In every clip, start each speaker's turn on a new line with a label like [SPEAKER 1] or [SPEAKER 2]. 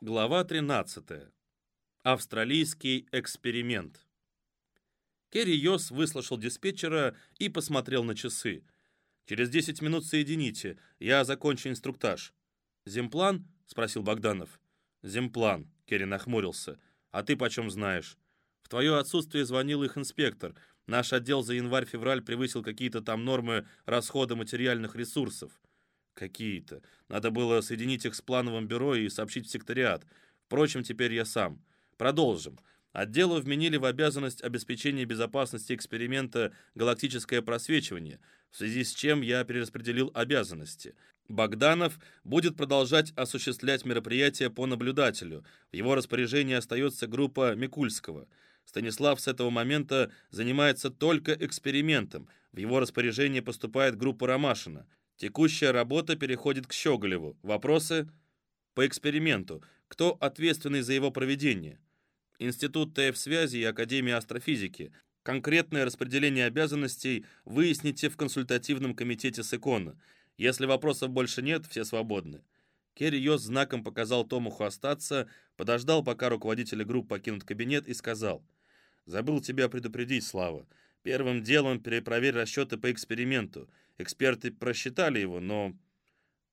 [SPEAKER 1] Глава 13. Австралийский эксперимент. Керри Йос выслушал диспетчера и посмотрел на часы. «Через 10 минут соедините, я закончу инструктаж». «Земплан?» — спросил Богданов. «Земплан», — Керри нахмурился. «А ты почем знаешь?» «В твое отсутствие звонил их инспектор. Наш отдел за январь-февраль превысил какие-то там нормы расхода материальных ресурсов». Какие-то. Надо было соединить их с плановым бюро и сообщить в секториат. Впрочем, теперь я сам. Продолжим. Отделу вменили в обязанность обеспечения безопасности эксперимента «Галактическое просвечивание», в связи с чем я перераспределил обязанности. Богданов будет продолжать осуществлять мероприятия по наблюдателю. В его распоряжении остается группа Микульского. Станислав с этого момента занимается только экспериментом. В его распоряжение поступает группа Ромашина. Текущая работа переходит к Щеголеву. Вопросы? По эксперименту. Кто ответственный за его проведение? Институт ТФ-связи и Академия астрофизики. Конкретное распределение обязанностей выясните в консультативном комитете СЭКОНа. Если вопросов больше нет, все свободны. Керри Йос знаком показал Томуху остаться, подождал, пока руководители групп покинут кабинет и сказал, «Забыл тебя предупредить, Слава. Первым делом перепроверь расчеты по эксперименту. Эксперты просчитали его, но...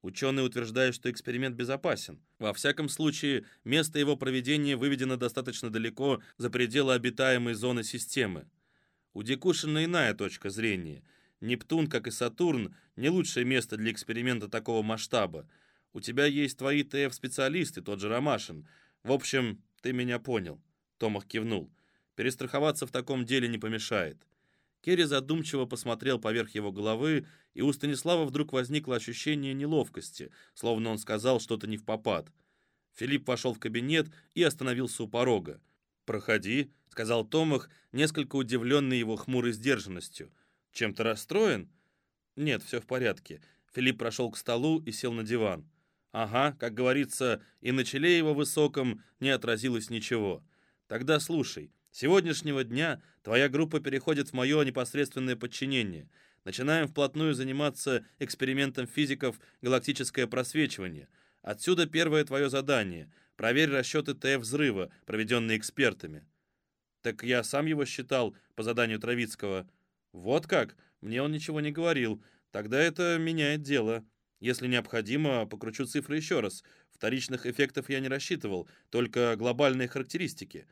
[SPEAKER 1] Ученые утверждают, что эксперимент безопасен. Во всяком случае, место его проведения выведено достаточно далеко за пределы обитаемой зоны системы. У Дикушина иная точка зрения. Нептун, как и Сатурн, не лучшее место для эксперимента такого масштаба. У тебя есть твои ТФ-специалисты, тот же Ромашин. В общем, ты меня понял. Томах кивнул. Перестраховаться в таком деле не помешает. Керри задумчиво посмотрел поверх его головы, и у Станислава вдруг возникло ощущение неловкости, словно он сказал что-то не в попад. Филипп вошел в кабинет и остановился у порога. «Проходи», — сказал Томах, несколько удивленный его хмурой сдержанностью. «Чем-то расстроен?» «Нет, все в порядке». Филипп прошел к столу и сел на диван. «Ага, как говорится, и на челе его высоком не отразилось ничего. Тогда слушай, сегодняшнего дня твоя группа переходит в мое непосредственное подчинение. Начинаем вплотную заниматься экспериментом физиков «Галактическое просвечивание». Отсюда первое твое задание. Проверь расчеты ТФ-взрыва, проведенные экспертами. Так я сам его считал по заданию Травицкого. Вот как? Мне он ничего не говорил. Тогда это меняет дело. Если необходимо, покручу цифры еще раз. Вторичных эффектов я не рассчитывал, только глобальные характеристики.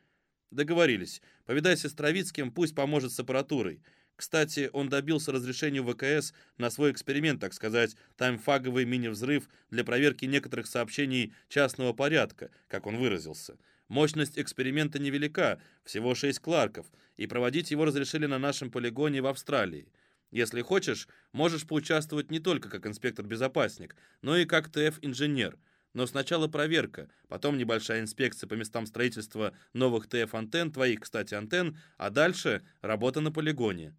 [SPEAKER 1] Договорились. Повидайся с Травицким, пусть поможет с аппаратурой. Кстати, он добился разрешения ВКС на свой эксперимент, так сказать, таймфаговый мини-взрыв для проверки некоторых сообщений частного порядка, как он выразился. Мощность эксперимента невелика, всего 6 кларков, и проводить его разрешили на нашем полигоне в Австралии. Если хочешь, можешь поучаствовать не только как инспектор-безопасник, но и как ТФ-инженер – но сначала проверка, потом небольшая инспекция по местам строительства новых ТФ-антенн, твоих, кстати, антенн, а дальше работа на полигоне.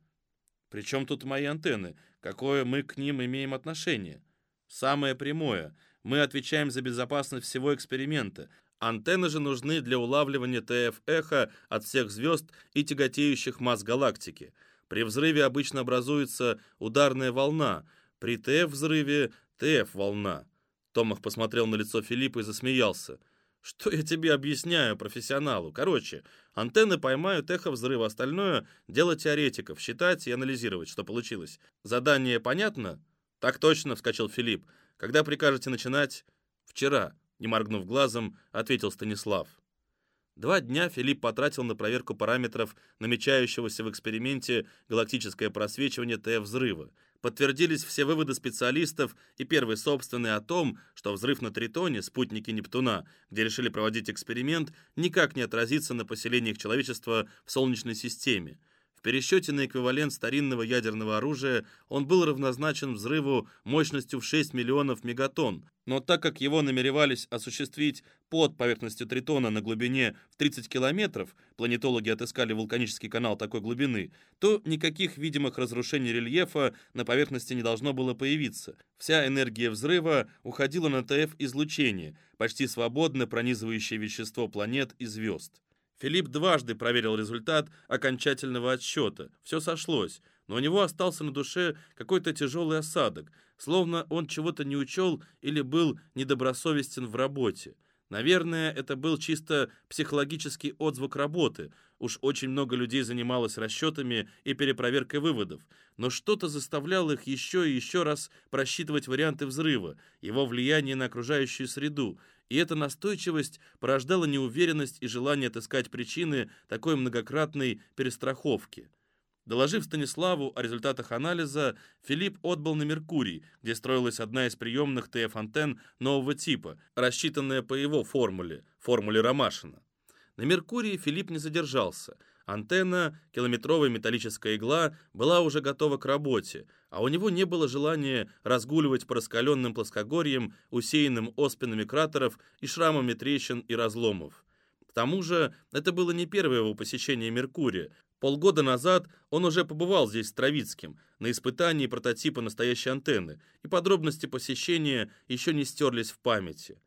[SPEAKER 1] Причем тут мои антенны? Какое мы к ним имеем отношение? Самое прямое. Мы отвечаем за безопасность всего эксперимента. Антенны же нужны для улавливания ТФ-эхо от всех звезд и тяготеющих масс галактики. При взрыве обычно образуется ударная волна, при ТФ-взрыве – ТФ-волна. Томах посмотрел на лицо Филиппа и засмеялся. «Что я тебе объясняю, профессионалу? Короче, антенны поймают эхо взрыва, остальное — дело теоретиков, считать и анализировать, что получилось. Задание понятно?» «Так точно», — вскочил Филипп. «Когда прикажете начинать?» «Вчера», — не моргнув глазом, ответил Станислав. Два дня Филипп потратил на проверку параметров намечающегося в эксперименте галактическое просвечивание Т-взрыва. Подтвердились все выводы специалистов и первый собственный о том, что взрыв на Тритоне, спутнике Нептуна, где решили проводить эксперимент, никак не отразится на поселениях человечества в Солнечной системе – пересчете на эквивалент старинного ядерного оружия он был равнозначен взрыву мощностью в 6 миллионов мегатонн, но так как его намеревались осуществить под поверхностью Тритона на глубине в 30 километров, планетологи отыскали вулканический канал такой глубины, то никаких видимых разрушений рельефа на поверхности не должно было появиться. Вся энергия взрыва уходила на ТФ-излучение, почти свободно пронизывающее вещество планет и звезд. Филипп дважды проверил результат окончательного отсчета. Все сошлось, но у него остался на душе какой-то тяжелый осадок, словно он чего-то не учел или был недобросовестен в работе. Наверное, это был чисто психологический отзвук работы. Уж очень много людей занималось расчетами и перепроверкой выводов. Но что-то заставляло их еще и еще раз просчитывать варианты взрыва, его влияние на окружающую среду. И эта настойчивость порождала неуверенность и желание отыскать причины такой многократной перестраховки. Доложив Станиславу о результатах анализа, Филипп отбыл на Меркурий, где строилась одна из приемных ТФ-антенн нового типа, рассчитанная по его формуле, формуле Ромашина. На Меркурии Филипп не задержался. Антенна, километровая металлическая игла, была уже готова к работе, а у него не было желания разгуливать по раскаленным плоскогорьям, усеянным оспинами кратеров и шрамами трещин и разломов. К тому же, это было не первое его посещение Меркурия, Полгода назад он уже побывал здесь с Травицким на испытании прототипа настоящей антенны, и подробности посещения еще не стерлись в памяти.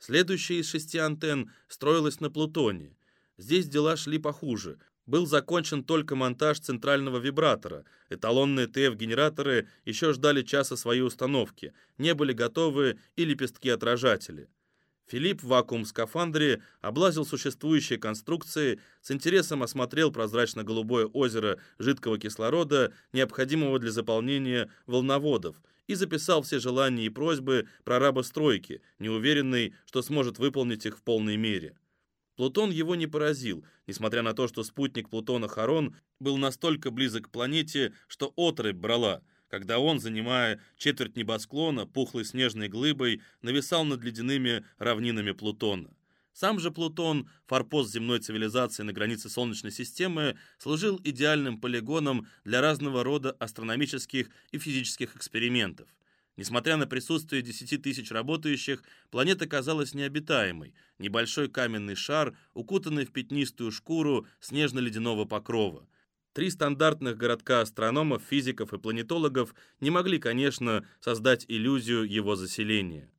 [SPEAKER 1] Следующая из шести антенн строилась на Плутоне. Здесь дела шли похуже. Был закончен только монтаж центрального вибратора. Эталонные ТФ-генераторы еще ждали часа своей установки, не были готовы и лепестки-отражатели. Филипп в вакуум-скафандре облазил существующие конструкции, с интересом осмотрел прозрачно-голубое озеро жидкого кислорода, необходимого для заполнения волноводов, и записал все желания и просьбы прораба стройки, неуверенный, что сможет выполнить их в полной мере. Плутон его не поразил, несмотря на то, что спутник Плутона Харон был настолько близок к планете, что отрыбь брала – когда он, занимая четверть небосклона, пухлой снежной глыбой, нависал над ледяными равнинами Плутона. Сам же Плутон, форпост земной цивилизации на границе Солнечной системы, служил идеальным полигоном для разного рода астрономических и физических экспериментов. Несмотря на присутствие 10 тысяч работающих, планета казалась необитаемой. Небольшой каменный шар, укутанный в пятнистую шкуру снежно-ледяного покрова. Три стандартных городка астрономов, физиков и планетологов не могли, конечно, создать иллюзию его заселения.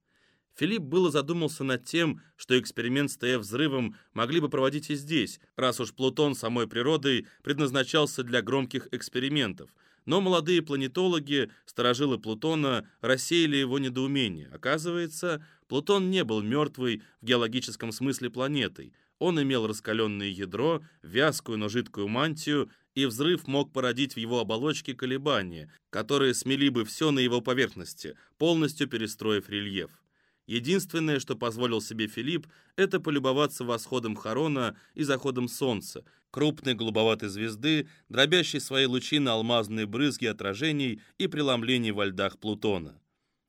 [SPEAKER 1] Филипп было задумался над тем, что эксперимент с ТФ-взрывом могли бы проводить и здесь, раз уж Плутон самой природой предназначался для громких экспериментов. Но молодые планетологи, сторожилы Плутона, рассеяли его недоумение. Оказывается, Плутон не был мертвой в геологическом смысле планетой. Он имел раскаленное ядро, вязкую, но жидкую мантию и взрыв мог породить в его оболочке колебания, которые смели бы все на его поверхности, полностью перестроив рельеф. Единственное, что позволил себе Филипп, это полюбоваться восходом Харона и заходом Солнца, крупной голубоватой звезды, дробящей свои лучи на алмазные брызги отражений и преломлений во льдах Плутона.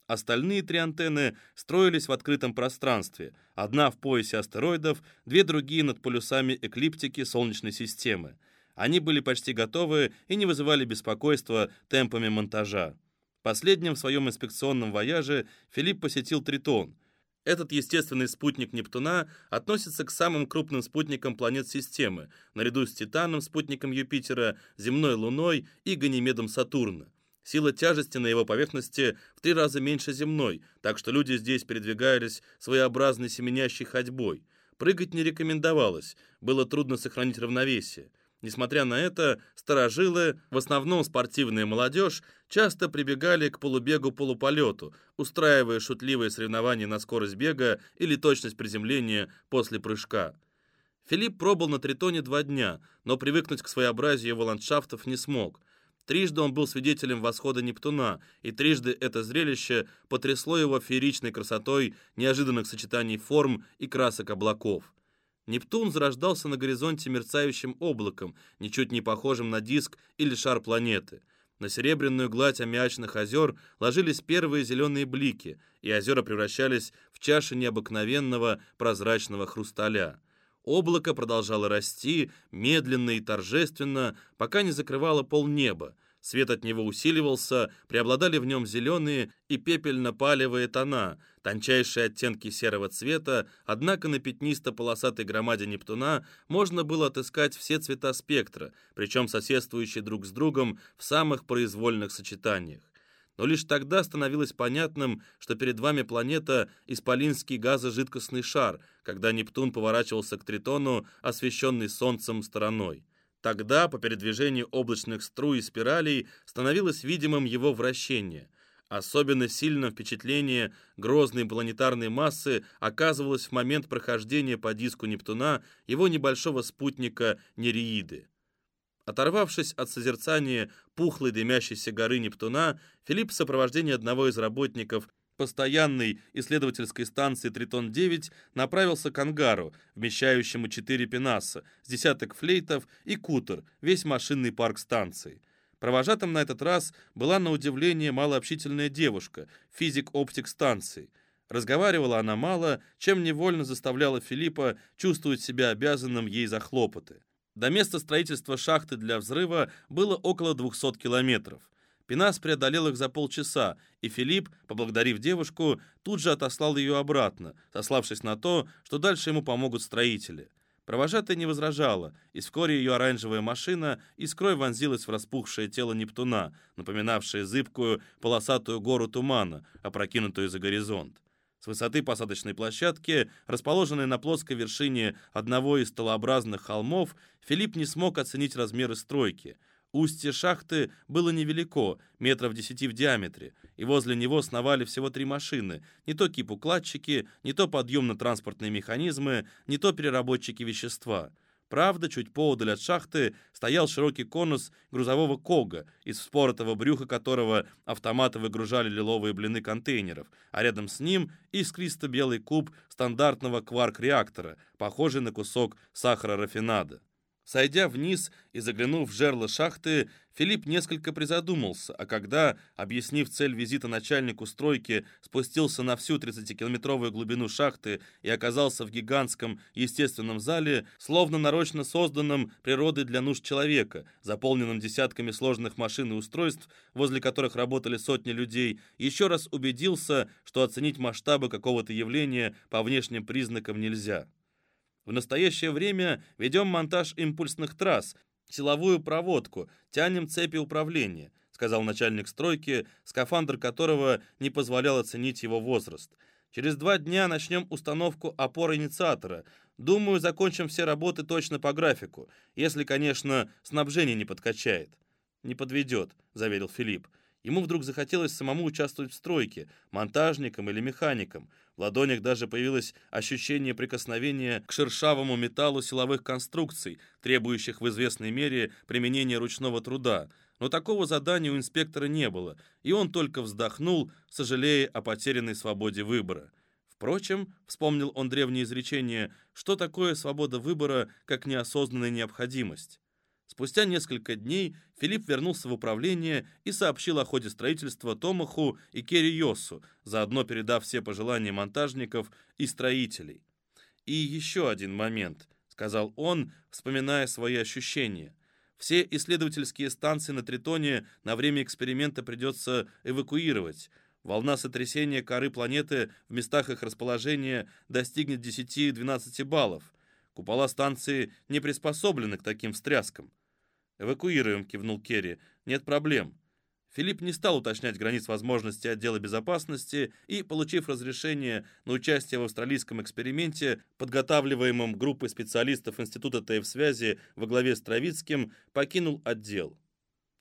[SPEAKER 1] Остальные три антенны строились в открытом пространстве, одна в поясе астероидов, две другие над полюсами эклиптики Солнечной системы – они были почти готовы и не вызывали беспокойства темпами монтажа. Последним в своем инспекционном вояже Филипп посетил Тритон. Этот естественный спутник Нептуна относится к самым крупным спутникам планет системы, наряду с Титаном, спутником Юпитера, земной Луной и Ганимедом Сатурна. Сила тяжести на его поверхности в три раза меньше земной, так что люди здесь передвигались своеобразной семенящей ходьбой. Прыгать не рекомендовалось, было трудно сохранить равновесие. Несмотря на это, старожилы, в основном спортивная молодежь, часто прибегали к полубегу-полуполету, устраивая шутливые соревнования на скорость бега или точность приземления после прыжка. Филипп пробыл на Тритоне два дня, но привыкнуть к своеобразию его ландшафтов не смог. Трижды он был свидетелем восхода Нептуна, и трижды это зрелище потрясло его фееричной красотой неожиданных сочетаний форм и красок облаков. Нептун зарождался на горизонте мерцающим облаком, ничуть не похожим на диск или шар планеты. На серебряную гладь аммиачных озер ложились первые зеленые блики, и озера превращались в чаши необыкновенного прозрачного хрусталя. Облако продолжало расти, медленно и торжественно, пока не закрывало полнеба. Свет от него усиливался, преобладали в нем зеленые и пепельно-палевые тона, тончайшие оттенки серого цвета, однако на пятнисто-полосатой громаде Нептуна можно было отыскать все цвета спектра, причем соседствующие друг с другом в самых произвольных сочетаниях. Но лишь тогда становилось понятным, что перед вами планета – исполинский газожидкостный шар, когда Нептун поворачивался к Тритону, освещенный Солнцем стороной. Тогда, по передвижению облачных струй и спиралей, становилось видимым его вращение. Особенно сильным впечатление грозной планетарной массы оказывалось в момент прохождения по диску Нептуна его небольшого спутника Нереиды. Оторвавшись от созерцания пухлой дымящейся горы Нептуна, Филипп в сопровождении одного из работников постоянной исследовательской станции «Тритон-9» направился к ангару, вмещающему четыре пенаса, с десяток флейтов и кутер, весь машинный парк станции. Провожатым на этот раз была на удивление малообщительная девушка, физик-оптик станции. Разговаривала она мало, чем невольно заставляла Филиппа чувствовать себя обязанным ей за хлопоты. До места строительства шахты для взрыва было около 200 километров. Пенас преодолел их за полчаса, и Филипп, поблагодарив девушку, тут же отослал ее обратно, сославшись на то, что дальше ему помогут строители. Провожатая не возражала, и вскоре ее оранжевая машина искрой вонзилась в распухшее тело Нептуна, напоминавшее зыбкую полосатую гору тумана, опрокинутую за горизонт. С высоты посадочной площадки, расположенной на плоской вершине одного из столообразных холмов, Филипп не смог оценить размеры стройки — Устье шахты было невелико, метров десяти в диаметре, и возле него сновали всего три машины, не то кипукладчики, не то подъемно-транспортные механизмы, не то переработчики вещества. Правда, чуть поодаль от шахты стоял широкий конус грузового кога, из вспоротого брюха которого автоматы выгружали лиловые блины контейнеров, а рядом с ним искристо-белый куб стандартного кварк-реактора, похожий на кусок сахара-рафинада. Сойдя вниз и заглянув в жерло шахты, Филипп несколько призадумался, а когда, объяснив цель визита начальнику стройки, спустился на всю 30-километровую глубину шахты и оказался в гигантском естественном зале, словно нарочно созданном природой для нужд человека, заполненном десятками сложных машин и устройств, возле которых работали сотни людей, еще раз убедился, что оценить масштабы какого-то явления по внешним признакам нельзя. В настоящее время ведем монтаж импульсных трасс, силовую проводку, тянем цепи управления», сказал начальник стройки, скафандр которого не позволял оценить его возраст. «Через два дня начнем установку опор инициатора. Думаю, закончим все работы точно по графику, если, конечно, снабжение не подкачает». «Не подведет», — заверил Филипп. Ему вдруг захотелось самому участвовать в стройке, монтажником или механиком. В ладонях даже появилось ощущение прикосновения к шершавому металлу силовых конструкций, требующих в известной мере применения ручного труда. Но такого задания у инспектора не было, и он только вздохнул, сожалея о потерянной свободе выбора. Впрочем, вспомнил он древнее изречение, что такое свобода выбора, как неосознанная необходимость. Спустя несколько дней Филипп вернулся в управление и сообщил о ходе строительства Томаху и Керри Йосу, заодно передав все пожелания монтажников и строителей. «И еще один момент», — сказал он, вспоминая свои ощущения. «Все исследовательские станции на Тритоне на время эксперимента придется эвакуировать. Волна сотрясения коры планеты в местах их расположения достигнет 10-12 баллов. Купола станции не приспособлены к таким встряскам. «Эвакуируем», — кивнул Керри. «Нет проблем». Филипп не стал уточнять границ возможностей отдела безопасности и, получив разрешение на участие в австралийском эксперименте, подготавливаемом группой специалистов Института ТФ-связи во главе с Травицким, покинул отдел.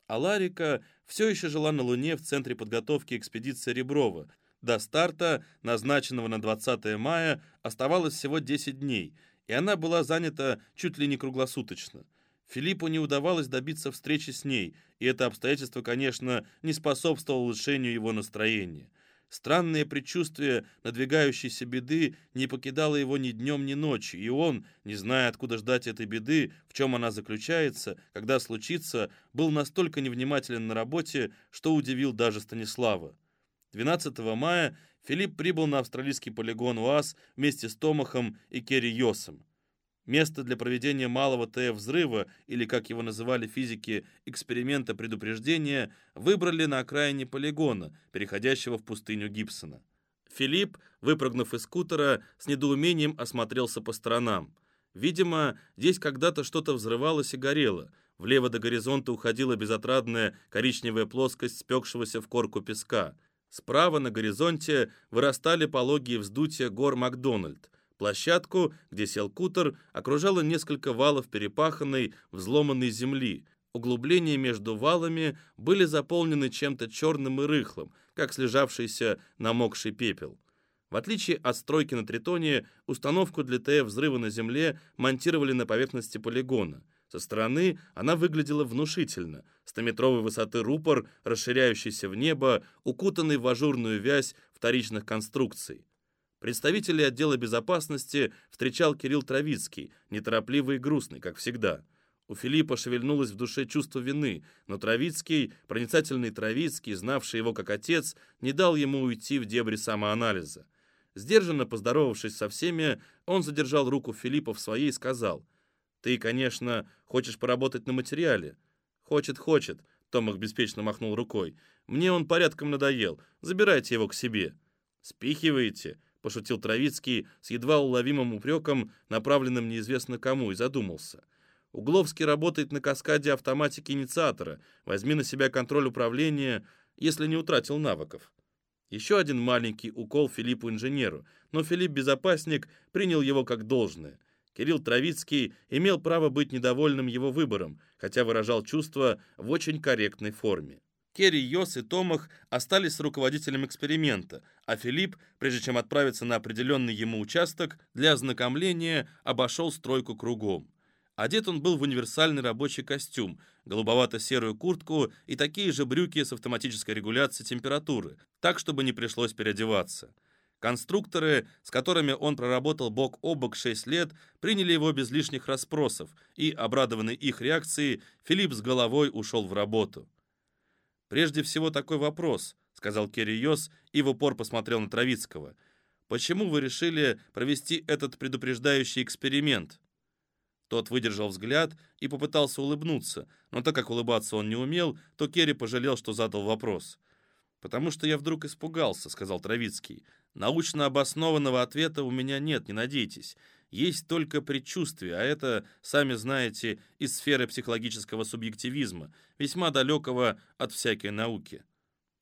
[SPEAKER 1] А Ларика все еще жила на Луне в центре подготовки экспедиции Реброва. До старта, назначенного на 20 мая, оставалось всего 10 дней, и она была занята чуть ли не круглосуточно – Филиппу не удавалось добиться встречи с ней, и это обстоятельство, конечно, не способствовало улучшению его настроения. Странное предчувствие надвигающейся беды не покидало его ни днем, ни ночью, и он, не зная, откуда ждать этой беды, в чем она заключается, когда случится, был настолько невнимателен на работе, что удивил даже Станислава. 12 мая Филипп прибыл на австралийский полигон УАЗ вместе с Томахом и Керри Йосом. Место для проведения малого ТФ-взрыва, или, как его называли физики, эксперимента предупреждения, выбрали на окраине полигона, переходящего в пустыню Гибсона. Филипп, выпрыгнув из скутера, с недоумением осмотрелся по сторонам. Видимо, здесь когда-то что-то взрывалось и горело. Влево до горизонта уходила безотрадная коричневая плоскость спекшегося в корку песка. Справа на горизонте вырастали пологие вздутия гор Макдональд. Площадку, где сел кутер, окружало несколько валов перепаханной, взломанной земли. Углубления между валами были заполнены чем-то черным и рыхлым, как слежавшийся намокший пепел. В отличие от стройки на Тритоне, установку для ТФ взрыва на Земле монтировали на поверхности полигона. Со стороны она выглядела внушительно. Стометровой высоты рупор, расширяющийся в небо, укутанный в ажурную вязь вторичных конструкций. Представителей отдела безопасности встречал Кирилл Травицкий, неторопливый и грустный, как всегда. У Филиппа шевельнулось в душе чувство вины, но Травицкий, проницательный Травицкий, знавший его как отец, не дал ему уйти в дебри самоанализа. Сдержанно поздоровавшись со всеми, он задержал руку Филиппа в своей и сказал, «Ты, конечно, хочешь поработать на материале?» «Хочет, хочет», — Томах беспечно махнул рукой. «Мне он порядком надоел. Забирайте его к себе». «Спихиваете?» — пошутил Травицкий с едва уловимым упреком, направленным неизвестно кому, и задумался. «Угловский работает на каскаде автоматики инициатора. Возьми на себя контроль управления, если не утратил навыков». Еще один маленький укол Филиппу-инженеру, но Филипп-безопасник принял его как должное. Кирилл Травицкий имел право быть недовольным его выбором, хотя выражал чувства в очень корректной форме. Керри Йос и Томах остались с руководителем эксперимента, а Филипп, прежде чем отправиться на определенный ему участок, для ознакомления обошел стройку кругом. Одет он был в универсальный рабочий костюм, голубовато-серую куртку и такие же брюки с автоматической регуляцией температуры, так, чтобы не пришлось переодеваться. Конструкторы, с которыми он проработал бок о бок 6 лет, приняли его без лишних расспросов, и, обрадованный их реакцией, Филипп с головой ушел в работу. «Прежде всего такой вопрос», — сказал Керри Йос и в упор посмотрел на Травицкого. «Почему вы решили провести этот предупреждающий эксперимент?» Тот выдержал взгляд и попытался улыбнуться, но так как улыбаться он не умел, то Керри пожалел, что задал вопрос. «Потому что я вдруг испугался», — сказал Травицкий. «Научно обоснованного ответа у меня нет, не надейтесь. Есть только предчувствие, а это, сами знаете, из сферы психологического субъективизма, весьма далекого от всякой науки».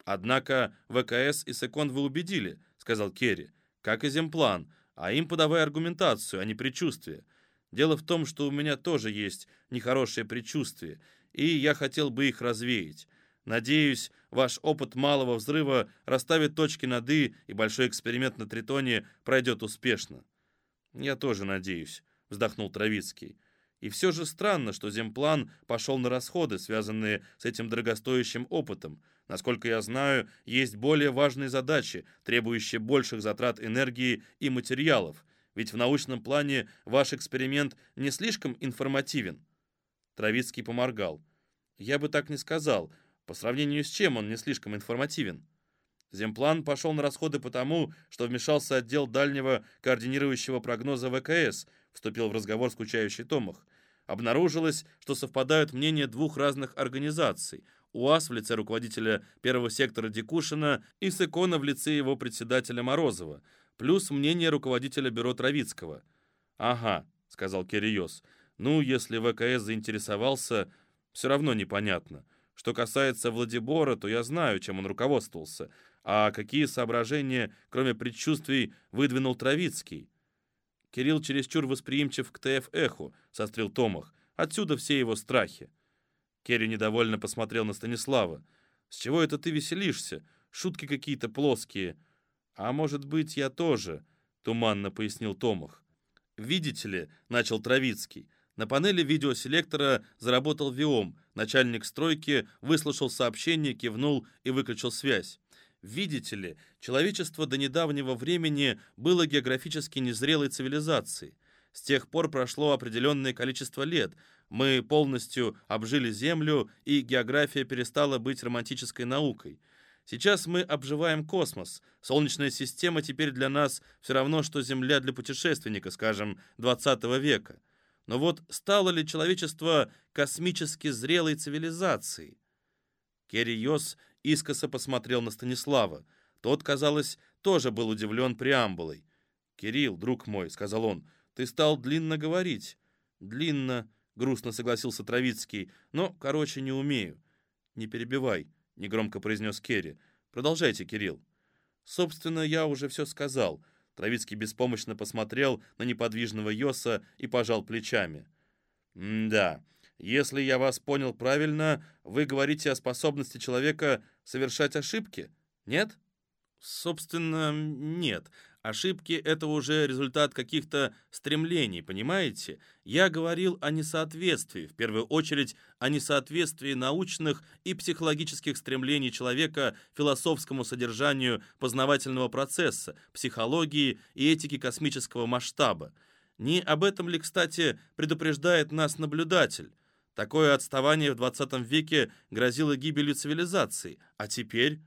[SPEAKER 1] «Однако ВКС и Секон вы убедили», — сказал Керри, — «как и земплан, а им подавай аргументацию, а не предчувствие». Дело в том, что у меня тоже есть нехорошие предчувствия, и я хотел бы их развеять. Надеюсь, ваш опыт малого взрыва расставит точки над «и», и большой эксперимент на Тритоне пройдет успешно». «Я тоже надеюсь», — вздохнул Травицкий. «И все же странно, что Земплан пошел на расходы, связанные с этим дорогостоящим опытом. Насколько я знаю, есть более важные задачи, требующие больших затрат энергии и материалов, ведь в научном плане ваш эксперимент не слишком информативен». Травицкий поморгал. «Я бы так не сказал. По сравнению с чем он не слишком информативен?» Земплан пошел на расходы потому, что вмешался отдел дальнего координирующего прогноза ВКС, вступил в разговор скучающий Томах. Обнаружилось, что совпадают мнения двух разных организаций – УАС в лице руководителя первого сектора Дикушина и Секона в лице его председателя Морозова – плюс мнение руководителя бюро Травицкого. «Ага», — сказал Кириос, — «ну, если ВКС заинтересовался, все равно непонятно. Что касается Владибора, то я знаю, чем он руководствовался. А какие соображения, кроме предчувствий, выдвинул Травицкий?» Кирилл чересчур восприимчив к ТФ-эху, сострил Томах. Отсюда все его страхи. Керри недовольно посмотрел на Станислава. «С чего это ты веселишься? Шутки какие-то плоские». «А может быть, я тоже», — туманно пояснил Томах. «Видите ли», — начал Травицкий, на панели видеоселектора заработал ВИОМ. Начальник стройки выслушал сообщение, кивнул и выключил связь. Видите ли, человечество до недавнего времени было географически незрелой цивилизацией. С тех пор прошло определенное количество лет. Мы полностью обжили Землю, и география перестала быть романтической наукой. Сейчас мы обживаем космос. Солнечная система теперь для нас все равно, что Земля для путешественника, скажем, 20 века. Но вот стало ли человечество космически зрелой цивилизацией? Керри Йос искоса посмотрел на Станислава. Тот, казалось, тоже был удивлен преамбулой. «Кирилл, друг мой», — сказал он, — «ты стал длинно говорить». «Длинно», — грустно согласился Травицкий, — «но, короче, не умею». «Не перебивай», негромко произнес Керри. «Продолжайте, Кирилл». «Собственно, я уже все сказал». Травицкий беспомощно посмотрел на неподвижного Йоса и пожал плечами. «Да, Если я вас понял правильно, вы говорите о способности человека совершать ошибки, нет? Собственно, нет. Ошибки — это уже результат каких-то стремлений, понимаете? Я говорил о несоответствии, в первую очередь о несоответствии научных и психологических стремлений человека философскому содержанию познавательного процесса, психологии и этики космического масштаба. Не об этом ли, кстати, предупреждает нас наблюдатель? Такое отставание в 20 веке грозило гибелью цивилизации, а теперь...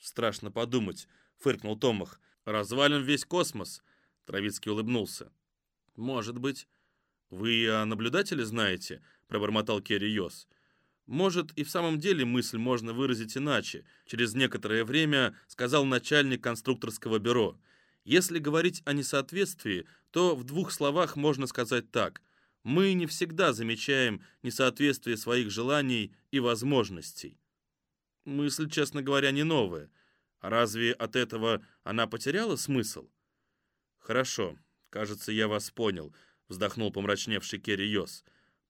[SPEAKER 1] Страшно подумать, фыркнул Томах. Развален весь космос. Травицкий улыбнулся. Может быть. Вы о наблюдателе знаете? Пробормотал Керри Йос. Может, и в самом деле мысль можно выразить иначе. Через некоторое время сказал начальник конструкторского бюро. Если говорить о несоответствии, то в двух словах можно сказать так. Мы не всегда замечаем несоответствие своих желаний и возможностей. Мысль, честно говоря, не новая. Разве от этого она потеряла смысл? Хорошо, кажется, я вас понял, вздохнул помрачневший Керри.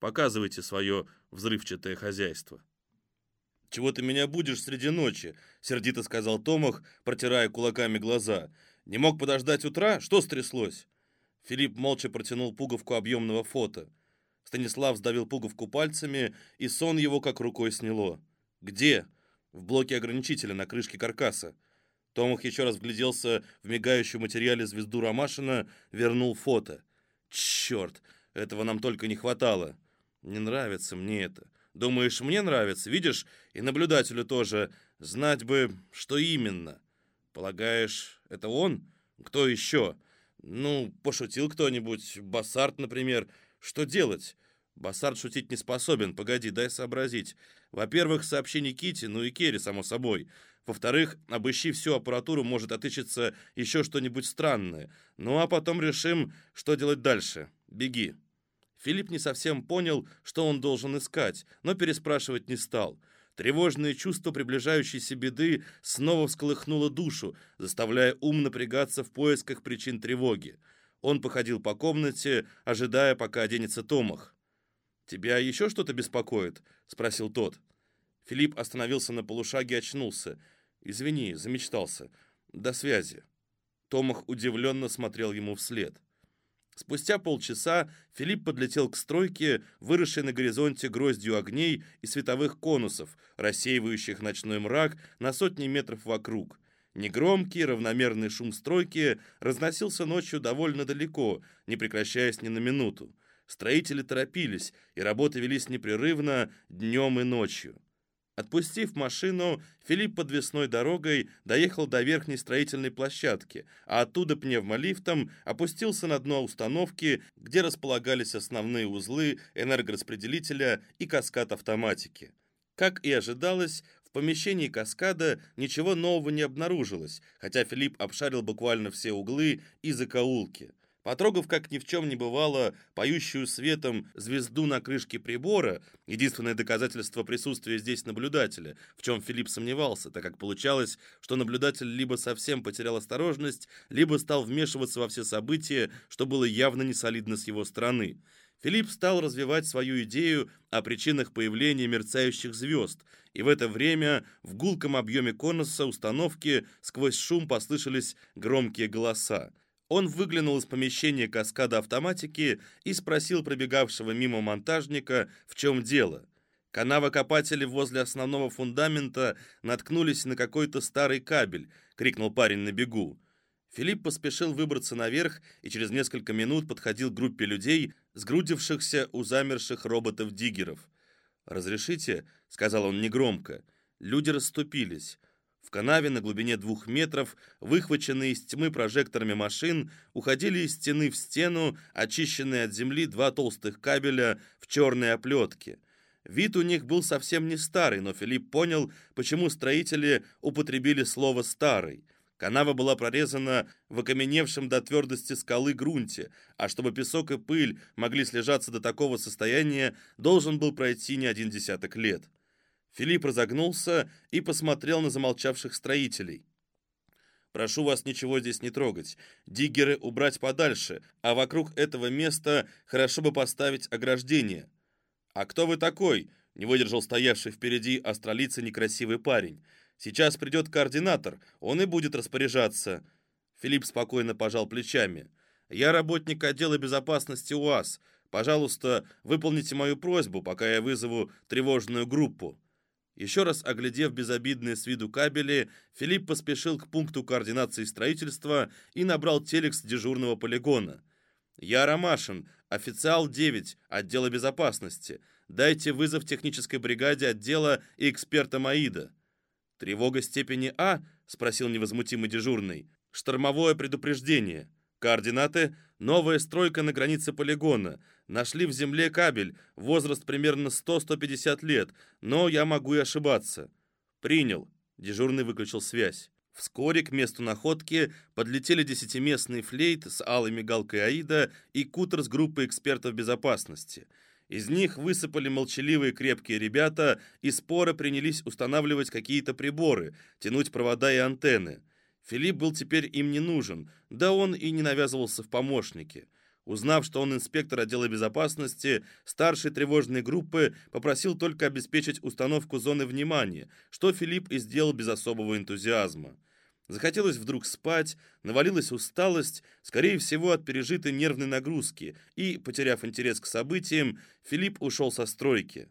[SPEAKER 1] Показывайте свое взрывчатое хозяйство. «Чего ты меня будешь среди ночи?» — сердито сказал Томах, протирая кулаками глаза. «Не мог подождать утра? Что стряслось?» Филипп молча протянул пуговку объемного фото. Станислав сдавил пуговку пальцами, и сон его как рукой сняло. «Где?» в блоке ограничителя на крышке каркаса. Томах еще раз вгляделся в мигающую материале звезду Ромашина, вернул фото. «Черт, этого нам только не хватало. Не нравится мне это. Думаешь, мне нравится? Видишь, и наблюдателю тоже. Знать бы, что именно. Полагаешь, это он? Кто еще? Ну, пошутил кто-нибудь, Бассарт, например. Что делать? Бассард шутить не способен. Погоди, дай сообразить. Во-первых, сообщи Кити, ну и Керри, само собой. Во-вторых, обыщи всю аппаратуру, может отыщется еще что-нибудь странное. Ну а потом решим, что делать дальше. Беги. Филипп не совсем понял, что он должен искать, но переспрашивать не стал. Тревожное чувство приближающейся беды снова всколыхнуло душу, заставляя ум напрягаться в поисках причин тревоги. Он походил по комнате, ожидая, пока оденется Томах. «Тебя еще что-то беспокоит?» — спросил тот. Филипп остановился на полушаге и очнулся. «Извини, замечтался. До связи». Томах удивленно смотрел ему вслед. Спустя полчаса Филипп подлетел к стройке, выросшей на горизонте гроздью огней и световых конусов, рассеивающих ночной мрак на сотни метров вокруг. Негромкий, равномерный шум стройки разносился ночью довольно далеко, не прекращаясь ни на минуту. Строители торопились, и работы велись непрерывно днем и ночью. Отпустив машину, Филипп подвесной дорогой доехал до верхней строительной площадки, а оттуда пневмолифтом опустился на дно установки, где располагались основные узлы энергораспределителя и каскад автоматики. Как и ожидалось, в помещении каскада ничего нового не обнаружилось, хотя Филипп обшарил буквально все углы и закоулки – Потрогав, как ни в чем не бывало, поющую светом звезду на крышке прибора, единственное доказательство присутствия здесь наблюдателя, в чем Филипп сомневался, так как получалось, что наблюдатель либо совсем потерял осторожность, либо стал вмешиваться во все события, что было явно несолидно с его стороны. Филипп стал развивать свою идею о причинах появления мерцающих звезд, и в это время в гулком объеме конуса установки сквозь шум послышались громкие голоса. Он выглянул из помещения каскада автоматики и спросил пробегавшего мимо монтажника, в чем дело. «Канавокопатели возле основного фундамента наткнулись на какой-то старый кабель», — крикнул парень на бегу. Филипп поспешил выбраться наверх и через несколько минут подходил к группе людей, сгрудившихся у замерших роботов-диггеров. «Разрешите?» — сказал он негромко. Люди расступились. В канаве на глубине двух метров, выхваченные из тьмы прожекторами машин, уходили из стены в стену, очищенные от земли два толстых кабеля в черной оплетке. Вид у них был совсем не старый, но Филипп понял, почему строители употребили слово «старый». Канава была прорезана в окаменевшем до твердости скалы грунте, а чтобы песок и пыль могли слежаться до такого состояния, должен был пройти не один десяток лет. Филипп разогнулся и посмотрел на замолчавших строителей. «Прошу вас ничего здесь не трогать. Диггеры убрать подальше, а вокруг этого места хорошо бы поставить ограждение». «А кто вы такой?» — не выдержал стоявший впереди астролица некрасивый парень. «Сейчас придет координатор, он и будет распоряжаться». Филипп спокойно пожал плечами. «Я работник отдела безопасности УАЗ. Пожалуйста, выполните мою просьбу, пока я вызову тревожную группу». Еще раз оглядев безобидные с виду кабели, Филипп поспешил к пункту координации строительства и набрал телекс дежурного полигона. «Я Ромашин, официал 9, отдела безопасности. Дайте вызов технической бригаде отдела и эксперта МАИДа». «Тревога степени А?» — спросил невозмутимый дежурный. «Штормовое предупреждение. Координаты — новая стройка на границе полигона. Нашли в земле кабель, возраст примерно 100-150 лет, но я могу и ошибаться. Принял. Дежурный выключил связь. Вскоре к месту находки подлетели десятиместный флейт с алой мигалкой Аида и кутер с группой экспертов безопасности. Из них высыпали молчаливые крепкие ребята и споро принялись устанавливать какие-то приборы, тянуть провода и антенны. Филипп был теперь им не нужен, да он и не навязывался в помощники. Узнав, что он инспектор отдела безопасности, старший тревожной группы попросил только обеспечить установку зоны внимания, что Филипп и сделал без особого энтузиазма. Захотелось вдруг спать, навалилась усталость, скорее всего от пережитой нервной нагрузки, и, потеряв интерес к событиям, Филипп ушел со стройки.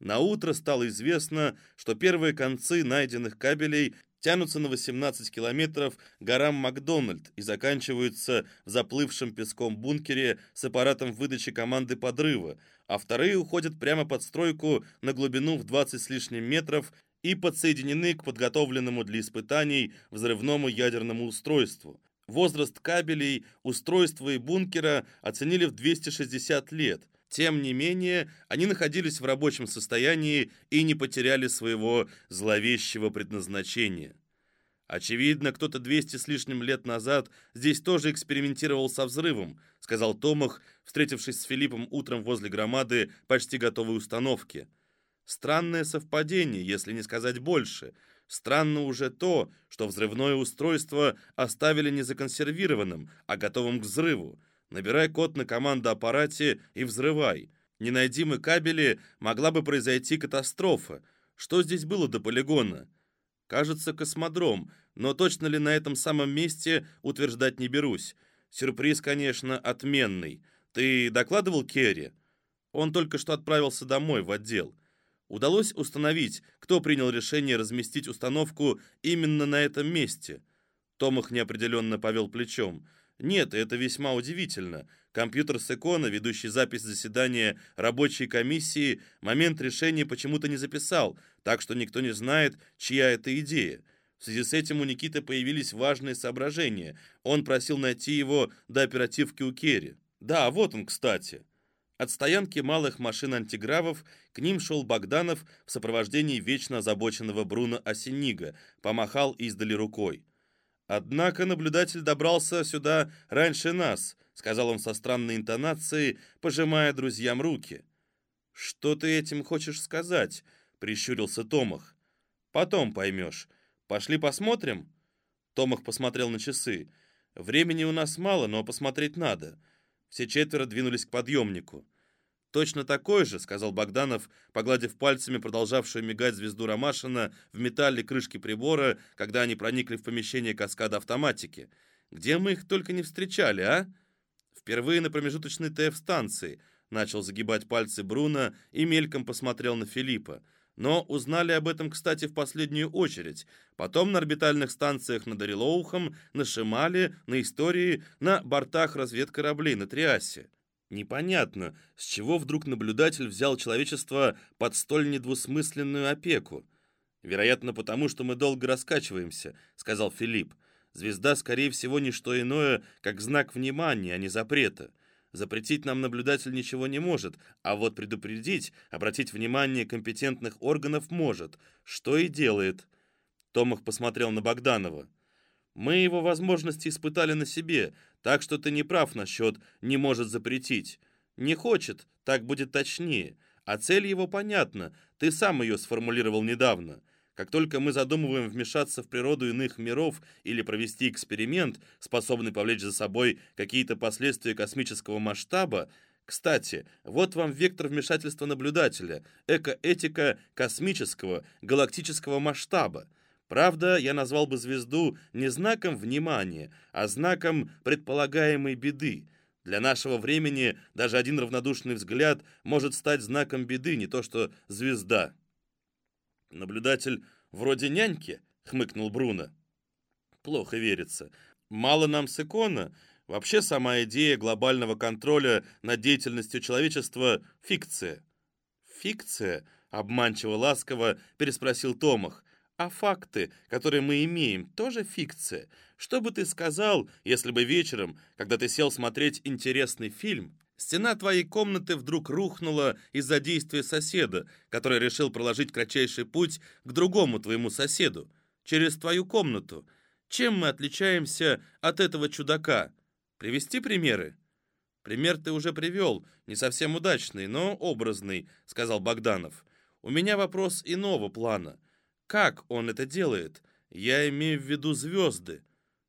[SPEAKER 1] На утро стало известно, что первые концы найденных кабелей тянутся на 18 километров горам Макдональд и заканчиваются в заплывшем песком бункере с аппаратом выдачи команды подрыва, а вторые уходят прямо под стройку на глубину в 20 с лишним метров и подсоединены к подготовленному для испытаний взрывному ядерному устройству. Возраст кабелей, устройства и бункера оценили в 260 лет – тем не менее, они находились в рабочем состоянии и не потеряли своего зловещего предназначения. Очевидно, кто-то 200 с лишним лет назад здесь тоже экспериментировал со взрывом, сказал Томах, встретившись с Филиппом утром возле громады почти готовой установки. Странное совпадение, если не сказать больше. Странно уже то, что взрывное устройство оставили не законсервированным, а готовым к взрыву. Набирай код на командо-аппарате и взрывай. Не найди мы кабели, могла бы произойти катастрофа. Что здесь было до полигона? Кажется, космодром, но точно ли на этом самом месте утверждать не берусь. Сюрприз, конечно, отменный. Ты докладывал Керри? Он только что отправился домой, в отдел. Удалось установить, кто принял решение разместить установку именно на этом месте. Томах неопределенно повел плечом. Нет, это весьма удивительно. Компьютер Секона, ведущий запись заседания рабочей комиссии, момент решения почему-то не записал, так что никто не знает, чья это идея. В связи с этим у Никиты появились важные соображения. Он просил найти его до оперативки у Керри. Да, вот он, кстати. От стоянки малых машин-антигравов к ним шел Богданов в сопровождении вечно озабоченного Бруно Осенига, помахал издали рукой. «Однако наблюдатель добрался сюда раньше нас», — сказал он со странной интонацией, пожимая друзьям руки. «Что ты этим хочешь сказать?» — прищурился Томах. «Потом поймешь. Пошли посмотрим?» Томах посмотрел на часы. «Времени у нас мало, но посмотреть надо». Все четверо двинулись к подъемнику. «Точно такой же», — сказал Богданов, погладив пальцами продолжавшую мигать звезду Ромашина в металле крышки прибора, когда они проникли в помещение каскада автоматики. «Где мы их только не встречали, а?» «Впервые на промежуточной ТФ-станции», — начал загибать пальцы Бруно и мельком посмотрел на Филиппа. Но узнали об этом, кстати, в последнюю очередь. Потом на орбитальных станциях над Орелоухом, на Шимале, на Истории, на бортах разведкораблей на Триасе. Непонятно, с чего вдруг наблюдатель взял человечество под столь недвусмысленную опеку. «Вероятно, потому что мы долго раскачиваемся», — сказал Филипп. «Звезда, скорее всего, не что иное, как знак внимания, а не запрета. Запретить нам наблюдатель ничего не может, а вот предупредить, обратить внимание компетентных органов может, что и делает». Томах посмотрел на Богданова. Мы его возможности испытали на себе, так что ты не прав насчет «не может запретить». Не хочет, так будет точнее. А цель его понятна, ты сам ее сформулировал недавно. Как только мы задумываем вмешаться в природу иных миров или провести эксперимент, способный повлечь за собой какие-то последствия космического масштаба, Кстати, вот вам вектор вмешательства наблюдателя, экоэтика космического, галактического масштаба. Правда, я назвал бы звезду не знаком внимания, а знаком предполагаемой беды. Для нашего времени даже один равнодушный взгляд может стать знаком беды, не то что звезда. «Наблюдатель вроде няньки?» — хмыкнул Бруно. «Плохо верится. Мало нам с икона. Вообще сама идея глобального контроля над деятельностью человечества — фикция». «Фикция?» — обманчиво ласково переспросил Томах. «А факты, которые мы имеем, тоже фикция? Что бы ты сказал, если бы вечером, когда ты сел смотреть интересный фильм, стена твоей комнаты вдруг рухнула из-за действия соседа, который решил проложить кратчайший путь к другому твоему соседу, через твою комнату? Чем мы отличаемся от этого чудака? Привести примеры? Пример ты уже привел, не совсем удачный, но образный, сказал Богданов. У меня вопрос иного плана. Как он это делает? Я имею в виду звезды.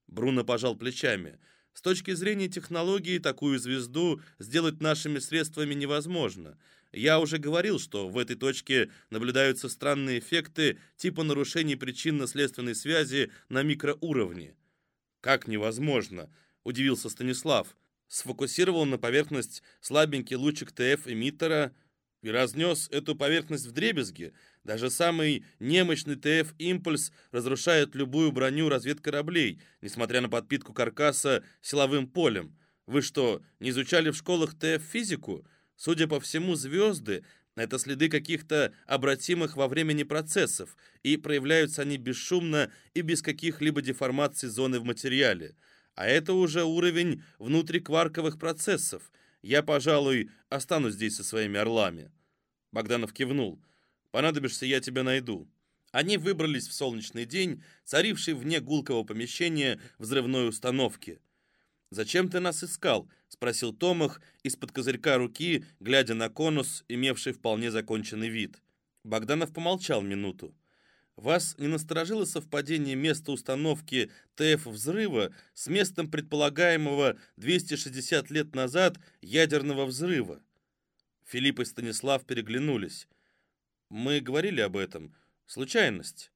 [SPEAKER 1] Бруно пожал плечами. С точки зрения технологии, такую звезду сделать нашими средствами невозможно. Я уже говорил, что в этой точке наблюдаются странные эффекты типа нарушений причинно-следственной связи на микроуровне. «Как невозможно?» – удивился Станислав. Сфокусировал на поверхность слабенький лучик ТФ-эмиттера и разнес эту поверхность в дребезги – даже самый немощный ТФ-импульс разрушает любую броню разведкораблей, несмотря на подпитку каркаса силовым полем. Вы что, не изучали в школах ТФ-физику? Судя по всему, звезды — это следы каких-то обратимых во времени процессов, и проявляются они бесшумно и без каких-либо деформаций зоны в материале. А это уже уровень внутрикварковых процессов. Я, пожалуй, останусь здесь со своими орлами. Богданов кивнул. Понадобишься, я тебя найду». Они выбрались в солнечный день, царивший вне гулкого помещения взрывной установки. «Зачем ты нас искал?» — спросил Томах из-под козырька руки, глядя на конус, имевший вполне законченный вид. Богданов помолчал минуту. «Вас не насторожило совпадение места установки ТФ-взрыва с местом предполагаемого 260 лет назад ядерного взрыва?» Филипп и Станислав переглянулись. Мы говорили об этом. Случайность.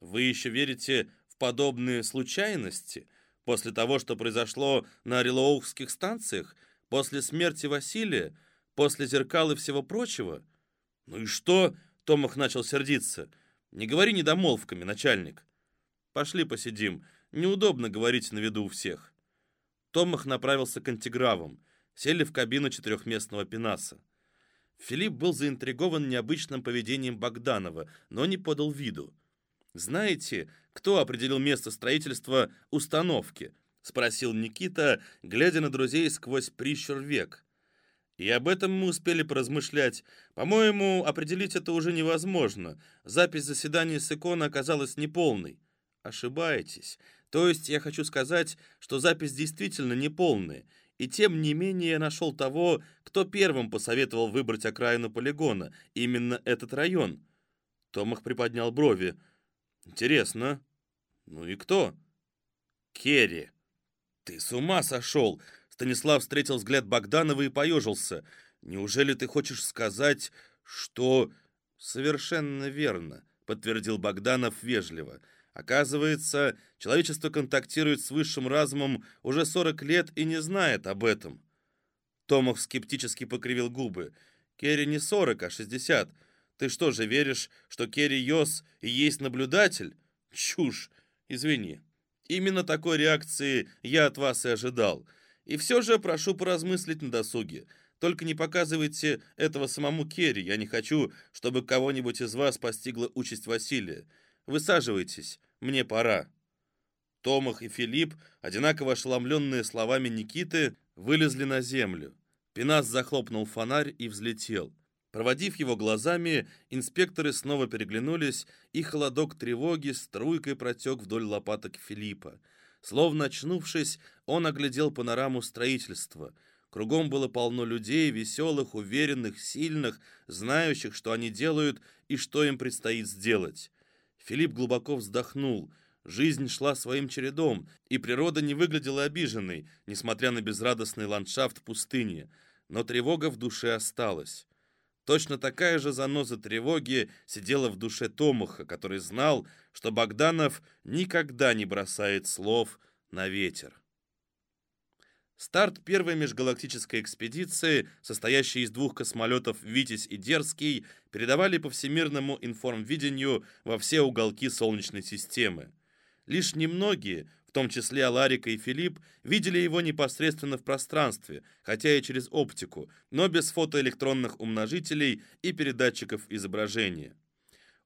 [SPEAKER 1] Вы еще верите в подобные случайности? После того, что произошло на Орелоухских станциях? После смерти Василия? После зеркал и всего прочего? Ну и что? Томах начал сердиться. Не говори недомолвками, начальник. Пошли посидим. Неудобно говорить на виду у всех. Томах направился к антигравам. Сели в кабину четырехместного пенаса. Филипп был заинтригован необычным поведением Богданова, но не подал виду. «Знаете, кто определил место строительства установки?» — спросил Никита, глядя на друзей сквозь прищур век. «И об этом мы успели поразмышлять. По-моему, определить это уже невозможно. Запись заседания с икона оказалась неполной». «Ошибаетесь. То есть я хочу сказать, что запись действительно неполная, и тем не менее нашел того, кто первым посоветовал выбрать окраину полигона, именно этот район. Томах приподнял брови. Интересно. Ну и кто? Керри. Ты с ума сошел? Станислав встретил взгляд Богданова и поежился. Неужели ты хочешь сказать, что... Совершенно верно, подтвердил Богданов вежливо. Оказывается, человечество контактирует с высшим разумом уже 40 лет и не знает об этом. Томах скептически покривил губы. Керри не 40, а 60. Ты что же веришь, что Керри Йос и есть наблюдатель? Чушь. Извини. Именно такой реакции я от вас и ожидал. И все же прошу поразмыслить на досуге. Только не показывайте этого самому Керри. Я не хочу, чтобы кого-нибудь из вас постигла участь Василия. Высаживайтесь. Мне пора». Томах и Филипп, одинаково ошеломленные словами Никиты, вылезли на землю. Пенас захлопнул фонарь и взлетел. Проводив его глазами, инспекторы снова переглянулись, и холодок тревоги струйкой протек вдоль лопаток Филиппа. Словно очнувшись, он оглядел панораму строительства. Кругом было полно людей, веселых, уверенных, сильных, знающих, что они делают и что им предстоит сделать. Филипп глубоко вздохнул. Жизнь шла своим чередом, и природа не выглядела обиженной, несмотря на безрадостный ландшафт пустыни. но тревога в душе осталась. Точно такая же заноза тревоги сидела в душе Томаха, который знал, что Богданов никогда не бросает слов на ветер. Старт первой межгалактической экспедиции, состоящей из двух космолетов «Витязь» и «Дерзкий», передавали по всемирному информвидению во все уголки Солнечной системы. Лишь немногие, в том числе Аларика и Филипп, видели его непосредственно в пространстве, хотя и через оптику, но без фотоэлектронных умножителей и передатчиков изображения.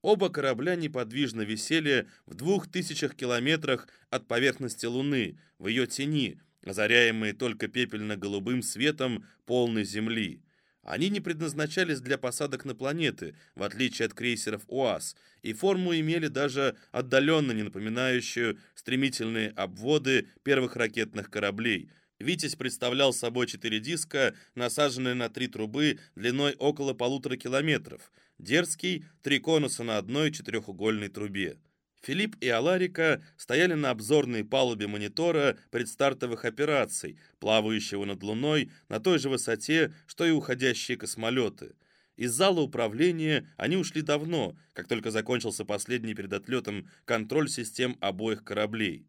[SPEAKER 1] Оба корабля неподвижно висели в двух тысячах километрах от поверхности Луны, в ее тени, озаряемые только пепельно-голубым светом полной Земли. Они не предназначались для посадок на планеты, в отличие от крейсеров УАЗ, и форму имели даже отдаленно не напоминающую стремительные обводы первых ракетных кораблей. «Витязь» представлял собой четыре диска, насаженные на три трубы длиной около полутора километров. «Дерзкий» — три конуса на одной четырехугольной трубе. Филипп и Аларика стояли на обзорной палубе монитора предстартовых операций, плавающего над Луной на той же высоте, что и уходящие космолеты. Из зала управления они ушли давно, как только закончился последний перед отлетом контроль систем обоих кораблей.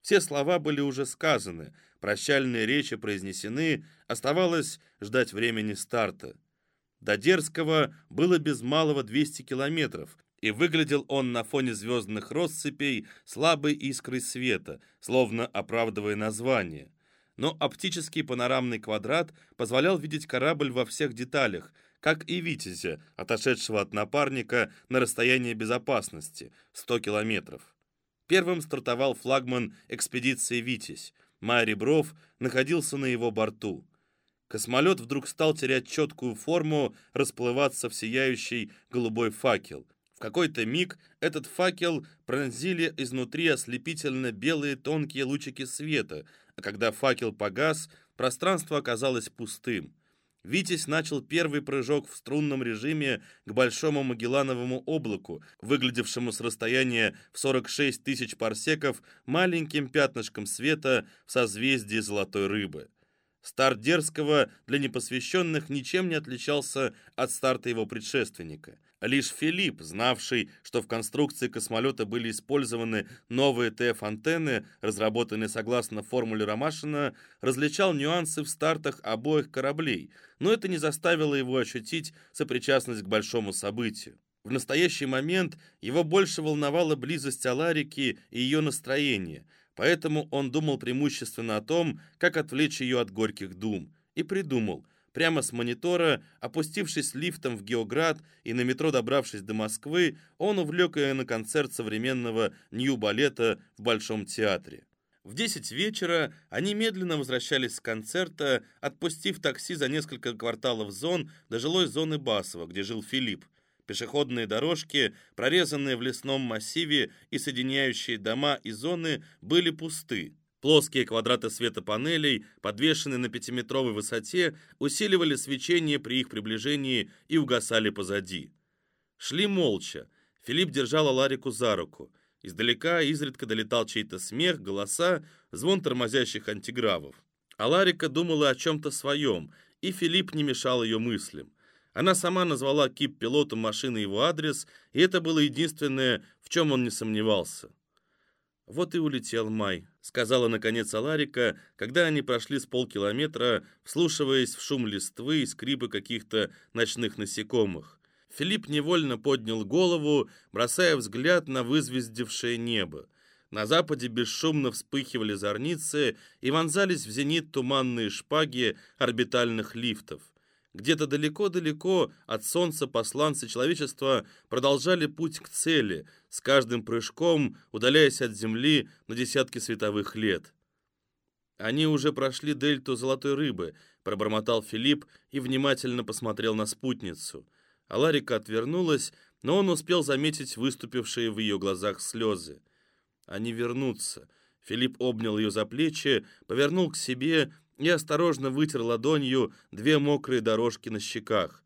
[SPEAKER 1] Все слова были уже сказаны, прощальные речи произнесены, оставалось ждать времени старта. До Дерзкого было без малого 200 километров, и выглядел он на фоне звездных россыпей слабой искрой света, словно оправдывая название. Но оптический панорамный квадрат позволял видеть корабль во всех деталях, как и Витязя, отошедшего от напарника на расстояние безопасности – 100 километров. Первым стартовал флагман экспедиции «Витязь». Май Ребров находился на его борту. Космолет вдруг стал терять четкую форму, расплываться в сияющий голубой факел. В какой-то миг этот факел пронзили изнутри ослепительно белые тонкие лучики света, а когда факел погас, пространство оказалось пустым. Витязь начал первый прыжок в струнном режиме к Большому Магеллановому облаку, выглядевшему с расстояния в 46 тысяч парсеков маленьким пятнышком света в созвездии Золотой Рыбы. Старт Дерзкого для непосвященных ничем не отличался от старта его предшественника. Лишь Филипп, знавший, что в конструкции космолета были использованы новые ТФ-антенны, разработанные согласно формуле Ромашина, различал нюансы в стартах обоих кораблей, но это не заставило его ощутить сопричастность к большому событию. В настоящий момент его больше волновала близость Аларики и ее настроение, поэтому он думал преимущественно о том, как отвлечь ее от горьких дум, и придумал – Прямо с монитора, опустившись лифтом в Геоград и на метро добравшись до Москвы, он увлек ее на концерт современного нью-балета в Большом театре. В 10 вечера они медленно возвращались с концерта, отпустив такси за несколько кварталов зон до жилой зоны Басова, где жил Филипп. Пешеходные дорожки, прорезанные в лесном массиве и соединяющие дома и зоны, были пусты. Плоские квадраты светопанелей, подвешенные на пятиметровой высоте, усиливали свечение при их приближении и угасали позади. Шли молча. Филипп держал Аларику за руку. Издалека изредка долетал чей-то смех, голоса, звон тормозящих антигравов. Аларика думала о чем-то своем, и Филипп не мешал ее мыслям. Она сама назвала кип-пилоту машины его адрес, и это было единственное, в чем он не сомневался. Вот и улетел май, сказала наконец Аларика, когда они прошли с полкилометра, вслушиваясь в шум листвы и скрипы каких-то ночных насекомых. Филипп невольно поднял голову, бросая взгляд на вызвездившее небо. На западе бесшумно вспыхивали зорницы и вонзались в зенит туманные шпаги орбитальных лифтов. Где-то далеко-далеко от Солнца посланцы человечества продолжали путь к цели, с каждым прыжком удаляясь от Земли на десятки световых лет. «Они уже прошли дельту Золотой Рыбы», — пробормотал Филипп и внимательно посмотрел на спутницу. Аларика отвернулась, но он успел заметить выступившие в ее глазах слезы. «Они вернутся». Филипп обнял ее за плечи, повернул к себе и осторожно вытер ладонью две мокрые дорожки на щеках.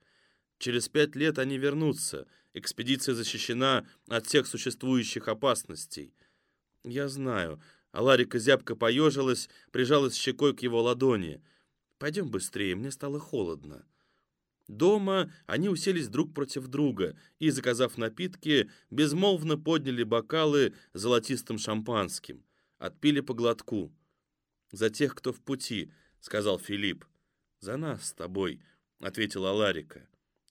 [SPEAKER 1] Через пять лет они вернутся. Экспедиция защищена от всех существующих опасностей. Я знаю. Аларика зябко поежилась, прижалась щекой к его ладони. Пойдем быстрее, мне стало холодно». Дома они уселись друг против друга и, заказав напитки, безмолвно подняли бокалы золотистым шампанским. Отпили по глотку. «За тех, кто в пути», — сказал Филипп. «За нас с тобой», — ответила Ларика.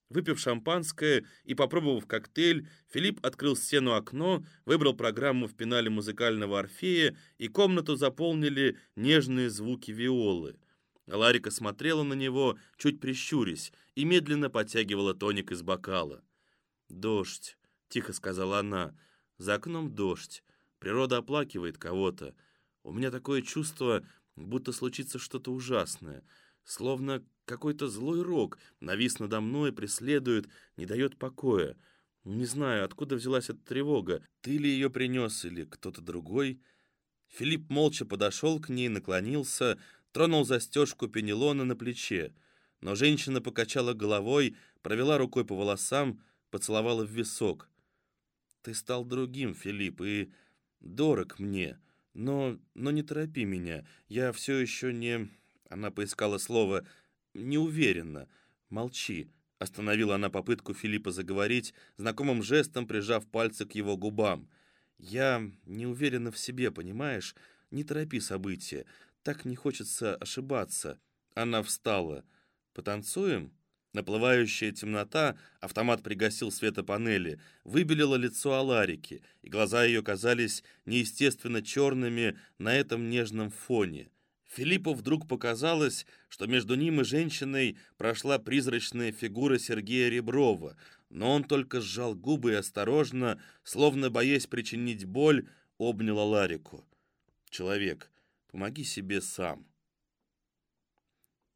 [SPEAKER 1] Выпив шампанское и попробовав коктейль, Филипп открыл стену окно, выбрал программу в пенале музыкального орфея, и комнату заполнили нежные звуки виолы. Ларика смотрела на него, чуть прищурясь, и медленно подтягивала тоник из бокала. «Дождь», — тихо сказала она, — «за окном дождь. Природа оплакивает кого-то. У меня такое чувство, будто случится что-то ужасное. Словно какой-то злой рок навис надо мной, преследует, не дает покоя. Не знаю, откуда взялась эта тревога. Ты ли ее принес или кто-то другой?» Филипп молча подошел к ней, наклонился, тронул застежку пенелона на плече. Но женщина покачала головой, провела рукой по волосам, поцеловала в висок. «Ты стал другим, Филипп, и дорог мне. Но, но не торопи меня. Я все еще не...» Она поискала слово «не уверена». «Молчи», — остановила она попытку Филиппа заговорить, знакомым жестом прижав пальцы к его губам. «Я не уверена в себе, понимаешь? Не торопи события. Так не хочется ошибаться». Она встала. «Потанцуем?» Наплывающая темнота, автомат пригасил светопанели, выбелила лицо Аларики, и глаза ее казались неестественно черными на этом нежном фоне. Филиппу вдруг показалось, что между ним и женщиной прошла призрачная фигура Сергея Реброва, но он только сжал губы и осторожно, словно боясь причинить боль, обнял Аларику. «Человек, помоги себе сам».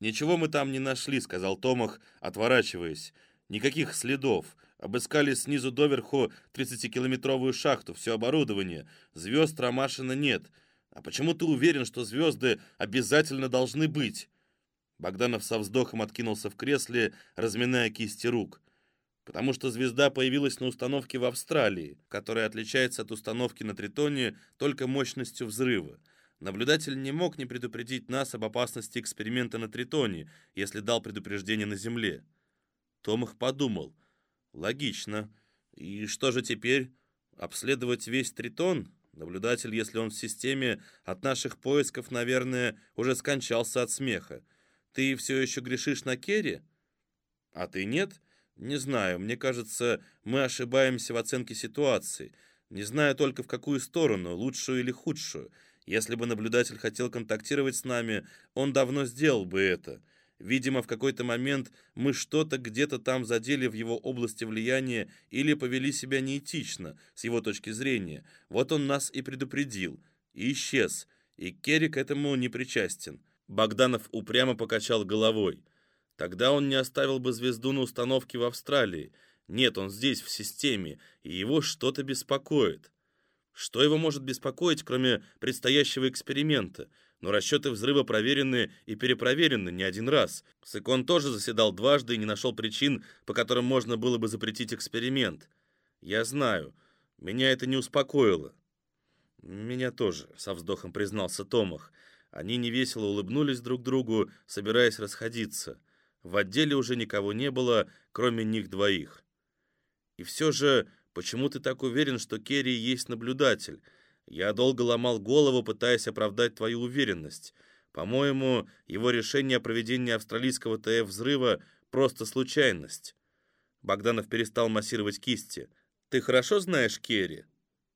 [SPEAKER 1] «Ничего мы там не нашли», — сказал Томах, отворачиваясь. «Никаких следов. Обыскали снизу доверху 30-километровую шахту, все оборудование. Звезд Ромашина нет. А почему ты уверен, что звезды обязательно должны быть?» Богданов со вздохом откинулся в кресле, разминая кисти рук. «Потому что звезда появилась на установке в Австралии, которая отличается от установки на Тритоне только мощностью взрыва. Наблюдатель не мог не предупредить нас об опасности эксперимента на Тритоне, если дал предупреждение на Земле. Томах подумал. Логично. И что же теперь? Обследовать весь Тритон? Наблюдатель, если он в системе, от наших поисков, наверное, уже скончался от смеха. Ты все еще грешишь на Керри? А ты нет? Не знаю, мне кажется, мы ошибаемся в оценке ситуации. Не знаю только в какую сторону, лучшую или худшую. Если бы наблюдатель хотел контактировать с нами, он давно сделал бы это. Видимо, в какой-то момент мы что-то где-то там задели в его области влияния или повели себя неэтично, с его точки зрения. Вот он нас и предупредил. И исчез. И Керри к этому не причастен. Богданов упрямо покачал головой. Тогда он не оставил бы звезду на установке в Австралии. Нет, он здесь, в системе, и его что-то беспокоит. Что его может беспокоить, кроме предстоящего эксперимента? Но расчеты взрыва проверены и перепроверены не один раз. Сыкон тоже заседал дважды и не нашел причин, по которым можно было бы запретить эксперимент. Я знаю. Меня это не успокоило. Меня тоже, со вздохом признался Томах. Они невесело улыбнулись друг другу, собираясь расходиться. В отделе уже никого не было, кроме них двоих. И все же Почему ты так уверен, что Керри есть наблюдатель? Я долго ломал голову, пытаясь оправдать твою уверенность. По-моему, его решение о проведении австралийского ТФ взрыва просто случайность. Богданов перестал массировать кисти. Ты хорошо знаешь Керри?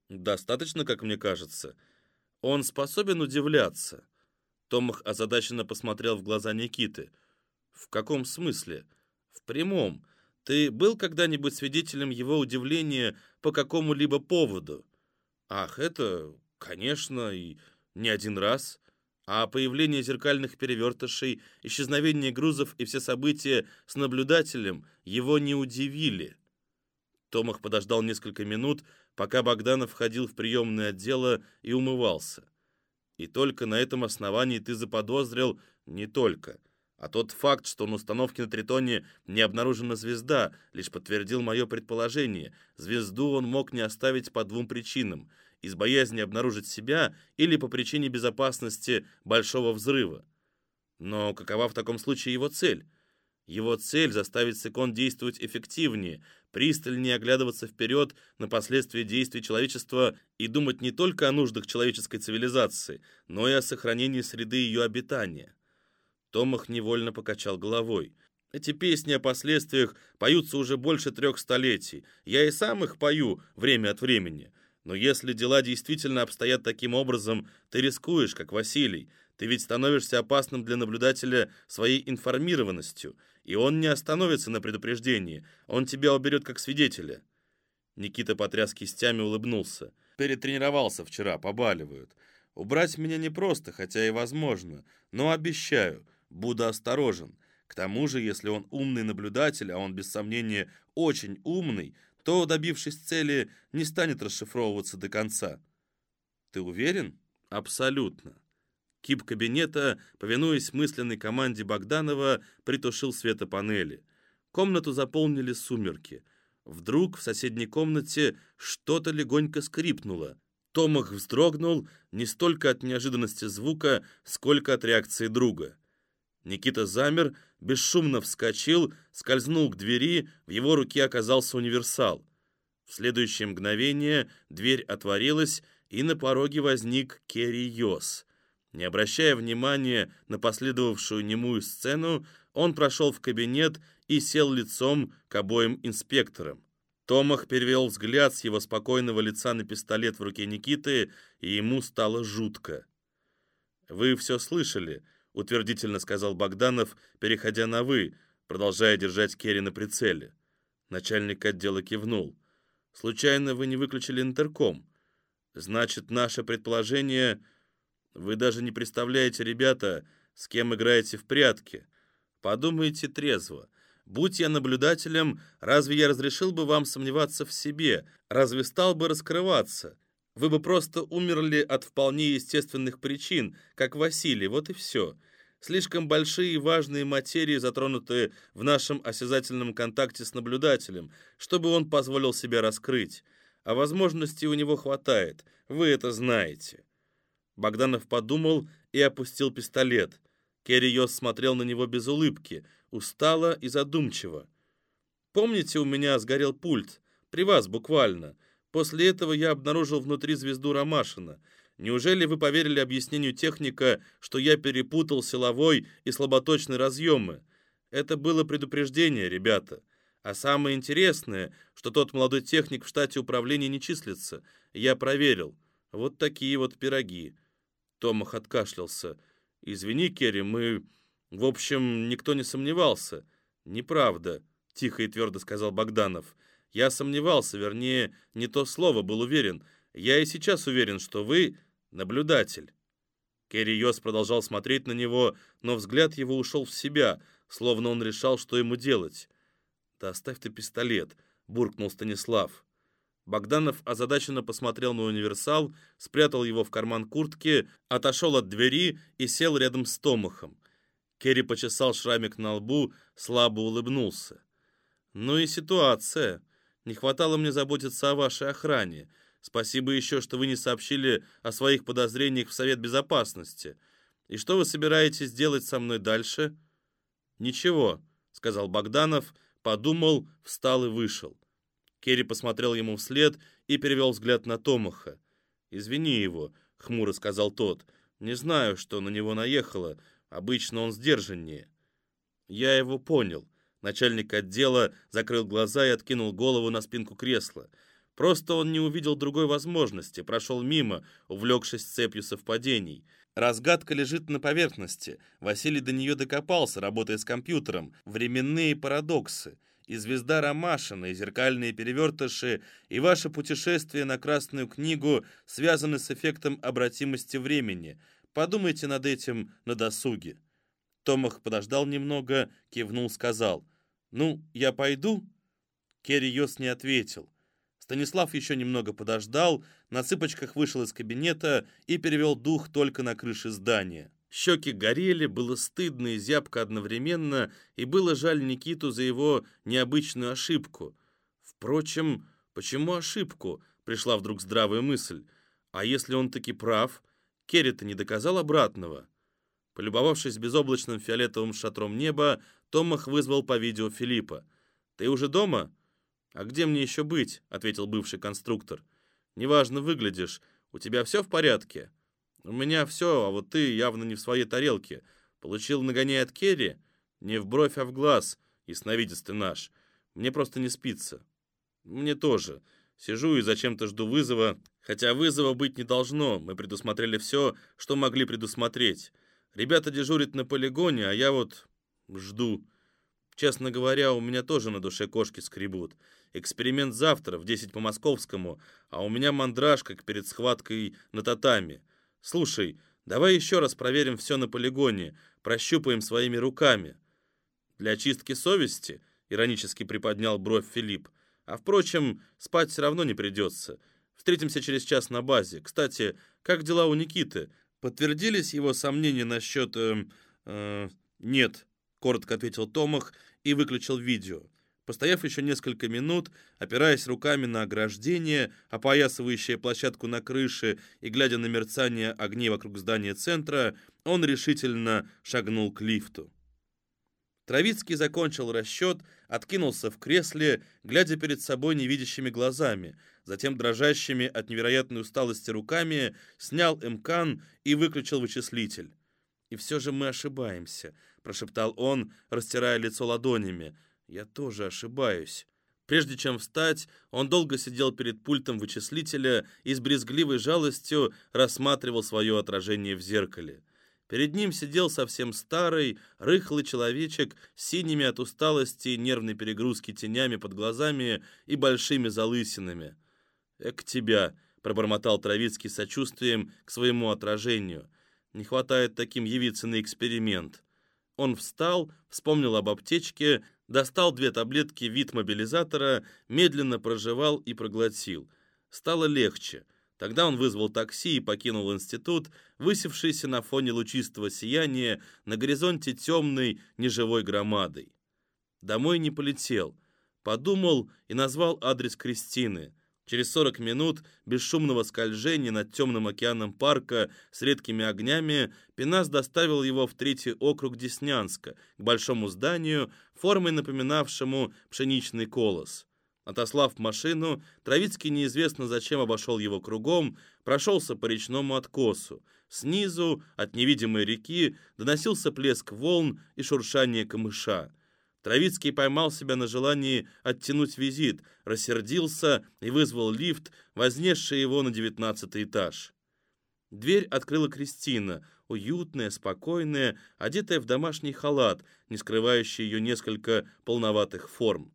[SPEAKER 1] Достаточно, как мне кажется. Он способен удивляться. Томах озадаченно посмотрел в глаза Никиты. В каком смысле? В прямом. Ты был когда-нибудь свидетелем его удивления по какому-либо поводу? Ах, это, конечно, и не один раз. А появление зеркальных перевертышей, исчезновение грузов и все события с наблюдателем его не удивили. Томах подождал несколько минут, пока Богданов входил в приемное отдело и умывался. И только на этом основании ты заподозрил не только. А тот факт, что на установке на Тритоне не обнаружена звезда, лишь подтвердил мое предположение. Звезду он мог не оставить по двум причинам. Из боязни обнаружить себя или по причине безопасности большого взрыва. Но какова в таком случае его цель? Его цель — заставить Секон действовать эффективнее, пристальнее оглядываться вперед на последствия действий человечества и думать не только о нуждах человеческой цивилизации, но и о сохранении среды ее обитания. Томах невольно покачал головой. Эти песни о последствиях поются уже больше трех столетий. Я и сам их пою время от времени. Но если дела действительно обстоят таким образом, ты рискуешь, как Василий. Ты ведь становишься опасным для наблюдателя своей информированностью, и он не остановится на предупреждении, он тебя уберет как свидетеля». Никита потряс кистями, улыбнулся. «Перетренировался вчера, побаливают. Убрать меня непросто, хотя и возможно, но обещаю, буду осторожен. К тому же, если он умный наблюдатель, а он без сомнения очень умный, то, добившись цели, не станет расшифровываться до конца». «Ты уверен?» «Абсолютно». Кип кабинета, повинуясь мысленной команде Богданова, притушил светопанели. Комнату заполнили сумерки. Вдруг в соседней комнате что-то легонько скрипнуло. Томах вздрогнул не столько от неожиданности звука, сколько от реакции друга. Никита замер, бесшумно вскочил, скользнул к двери, в его руке оказался универсал. В следующее мгновение дверь отворилась, и на пороге возник Керри Йос. Не обращая внимания на последовавшую немую сцену, он прошел в кабинет и сел лицом к обоим инспекторам. Томах перевел взгляд с его спокойного лица на пистолет в руке Никиты, и ему стало жутко. «Вы все слышали», — утвердительно сказал Богданов, переходя на «вы», продолжая держать Керри на прицеле. Начальник отдела кивнул. «Случайно вы не выключили интерком? Значит, наше предположение вы даже не представляете, ребята, с кем играете в прятки. Подумайте трезво. Будь я наблюдателем, разве я разрешил бы вам сомневаться в себе? Разве стал бы раскрываться? Вы бы просто умерли от вполне естественных причин, как Василий, вот и все. Слишком большие и важные материи затронуты в нашем осязательном контакте с наблюдателем, чтобы он позволил себя раскрыть. А возможностей у него хватает, вы это знаете. Богданов подумал и опустил пистолет. Керри Йос смотрел на него без улыбки, устало и задумчиво. «Помните, у меня сгорел пульт? При вас буквально. После этого я обнаружил внутри звезду Ромашина. Неужели вы поверили объяснению техника, что я перепутал силовой и слаботочный разъемы? Это было предупреждение, ребята. А самое интересное, что тот молодой техник в штате управления не числится. Я проверил. Вот такие вот пироги. Томах откашлялся. «Извини, Керри, мы... В общем, никто не сомневался». «Неправда», — тихо и твердо сказал Богданов. «Я сомневался, вернее, не то слово, был уверен. Я и сейчас уверен, что вы наблюдатель». Керри Йос продолжал смотреть на него, но взгляд его ушел в себя, словно он решал, что ему делать. «Да оставь ты пистолет», — буркнул Станислав. Богданов озадаченно посмотрел на универсал, спрятал его в карман куртки, отошел от двери и сел рядом с Томахом. Керри почесал шрамик на лбу, слабо улыбнулся. «Ну и ситуация. Не хватало мне заботиться о вашей охране. Спасибо еще, что вы не сообщили о своих подозрениях в Совет Безопасности. И что вы собираетесь делать со мной дальше?» «Ничего», — сказал Богданов, подумал, встал и вышел. Керри посмотрел ему вслед и перевел взгляд на Томаха. «Извини его», — хмуро сказал тот. «Не знаю, что на него наехало. Обычно он сдержаннее». «Я его понял». Начальник отдела закрыл глаза и откинул голову на спинку кресла. Просто он не увидел другой возможности, прошел мимо, увлекшись цепью совпадений. Разгадка лежит на поверхности. Василий до нее докопался, работая с компьютером. Временные парадоксы и звезда Ромашина, и зеркальные перевертыши, и ваше путешествие на Красную книгу связаны с эффектом обратимости времени. Подумайте над этим на досуге». Томах подождал немного, кивнул, сказал, «Ну, я пойду?» Керри Йос не ответил. Станислав еще немного подождал, на цыпочках вышел из кабинета и перевел дух только на крыше здания. Щеки горели, было стыдно и зябко одновременно, и было жаль Никиту за его необычную ошибку. Впрочем, почему ошибку? Пришла вдруг здравая мысль. А если он таки прав? Керри-то не доказал обратного. Полюбовавшись безоблачным фиолетовым шатром неба, Томах вызвал по видео Филиппа. «Ты уже дома?» «А где мне еще быть?» — ответил бывший конструктор. «Неважно выглядишь. У тебя все в порядке?» «У меня все, а вот ты явно не в своей тарелке. Получил нагоняй от Керри? Не в бровь, а в глаз. Ясновидец ты наш. Мне просто не спится». «Мне тоже. Сижу и зачем-то жду вызова. Хотя вызова быть не должно. Мы предусмотрели все, что могли предусмотреть. Ребята дежурят на полигоне, а я вот жду». Честно говоря, у меня тоже на душе кошки скребут. Эксперимент завтра в 10 по московскому, а у меня мандраж, как перед схваткой на татами. Слушай, давай еще раз проверим все на полигоне, прощупаем своими руками. Для очистки совести, иронически приподнял бровь Филипп. А впрочем, спать все равно не придется. Встретимся через час на базе. Кстати, как дела у Никиты? Подтвердились его сомнения насчет... Э, э, нет, коротко ответил Томах и выключил видео. Постояв еще несколько минут, опираясь руками на ограждение, опоясывающее площадку на крыше и глядя на мерцание огней вокруг здания центра, он решительно шагнул к лифту. Травицкий закончил расчет, откинулся в кресле, глядя перед собой невидящими глазами, затем дрожащими от невероятной усталости руками снял МКАН и выключил вычислитель. «И все же мы ошибаемся», — прошептал он, растирая лицо ладонями. «Я тоже ошибаюсь». Прежде чем встать, он долго сидел перед пультом вычислителя и с брезгливой жалостью рассматривал свое отражение в зеркале. Перед ним сидел совсем старый, рыхлый человечек с синими от усталости и нервной перегрузки тенями под глазами и большими залысинами. «Эк тебя!» — пробормотал Травицкий сочувствием к своему отражению. Не хватает таким явиться на эксперимент. Он встал, вспомнил об аптечке, достал две таблетки вид мобилизатора, медленно прожевал и проглотил. Стало легче. Тогда он вызвал такси и покинул институт, высевшийся на фоне лучистого сияния на горизонте темной, неживой громадой. Домой не полетел. Подумал и назвал адрес Кристины. Через 40 минут бесшумного скольжения над темным океаном парка с редкими огнями Пенас доставил его в третий округ Деснянска, к большому зданию, формой напоминавшему пшеничный колос. Отослав машину, Травицкий неизвестно зачем обошел его кругом, прошелся по речному откосу. Снизу, от невидимой реки, доносился плеск волн и шуршание камыша. Травицкий поймал себя на желании оттянуть визит, рассердился и вызвал лифт, вознесший его на девятнадцатый этаж. Дверь открыла Кристина, уютная, спокойная, одетая в домашний халат, не скрывающий ее несколько полноватых форм.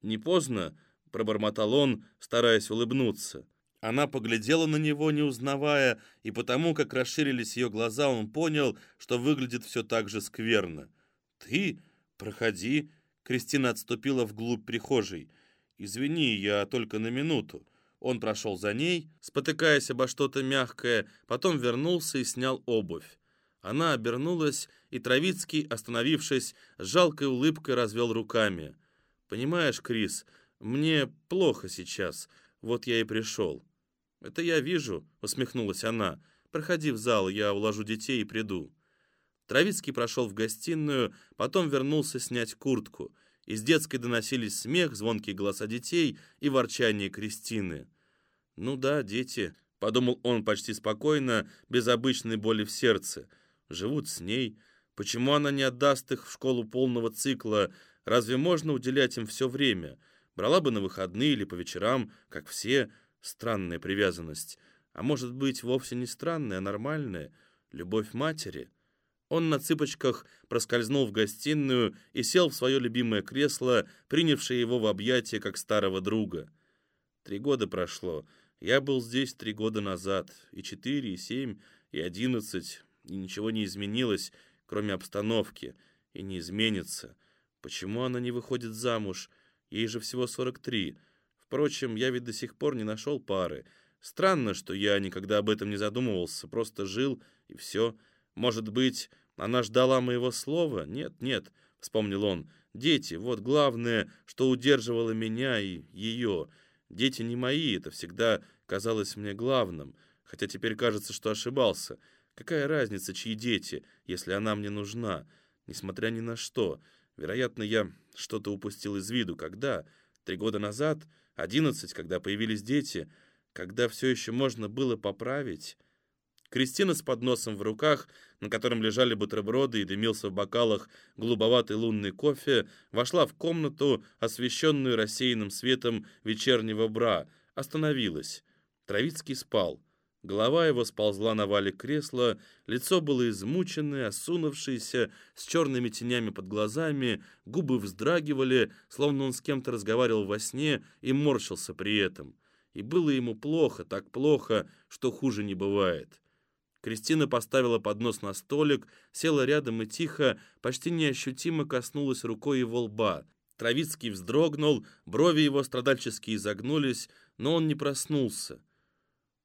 [SPEAKER 1] «Не поздно?» — пробормотал он, стараясь улыбнуться. Она поглядела на него, не узнавая, и потому, как расширились ее глаза, он понял, что выглядит все так же скверно. «Ты?» «Проходи». Кристина отступила вглубь прихожей. «Извини, я только на минуту». Он прошел за ней, спотыкаясь обо что-то мягкое, потом вернулся и снял обувь. Она обернулась, и Травицкий, остановившись, с жалкой улыбкой развел руками. «Понимаешь, Крис, мне плохо сейчас, вот я и пришел». «Это я вижу», — усмехнулась она. «Проходи в зал, я уложу детей и приду». Травицкий прошел в гостиную, потом вернулся снять куртку. Из детской доносились смех, звонкие голоса детей и ворчание Кристины. «Ну да, дети», — подумал он почти спокойно, без обычной боли в сердце. «Живут с ней. Почему она не отдаст их в школу полного цикла? Разве можно уделять им все время? Брала бы на выходные или по вечерам, как все. Странная привязанность. А может быть, вовсе не странная, а нормальная? Любовь матери?» Он на цыпочках проскользнул в гостиную и сел в свое любимое кресло, принявшее его в объятия как старого друга. Три года прошло. Я был здесь три года назад. И четыре, и семь, и одиннадцать. И ничего не изменилось, кроме обстановки. И не изменится. Почему она не выходит замуж? Ей же всего сорок три. Впрочем, я ведь до сих пор не нашел пары. Странно, что я никогда об этом не задумывался. Просто жил, и все. Может быть, она ждала моего слова? Нет, нет, вспомнил он. Дети, вот главное, что удерживало меня и ее. Дети не мои, это всегда казалось мне главным, хотя теперь кажется, что ошибался. Какая разница, чьи дети, если она мне нужна, несмотря ни на что? Вероятно, я что-то упустил из виду. Когда? Три года назад? Одиннадцать, когда появились дети? Когда все еще можно было поправить? Кристина с подносом в руках, на котором лежали бутерброды и дымился в бокалах голубоватый лунный кофе, вошла в комнату, освещенную рассеянным светом вечернего бра, остановилась. Травицкий спал. Голова его сползла на валик кресла, лицо было измученное, осунувшееся, с черными тенями под глазами, губы вздрагивали, словно он с кем-то разговаривал во сне и морщился при этом. И было ему плохо, так плохо, что хуже не бывает. Кристина поставила поднос на столик, села рядом и тихо, почти неощутимо коснулась рукой его лба. Травицкий вздрогнул, брови его страдальчески изогнулись, но он не проснулся.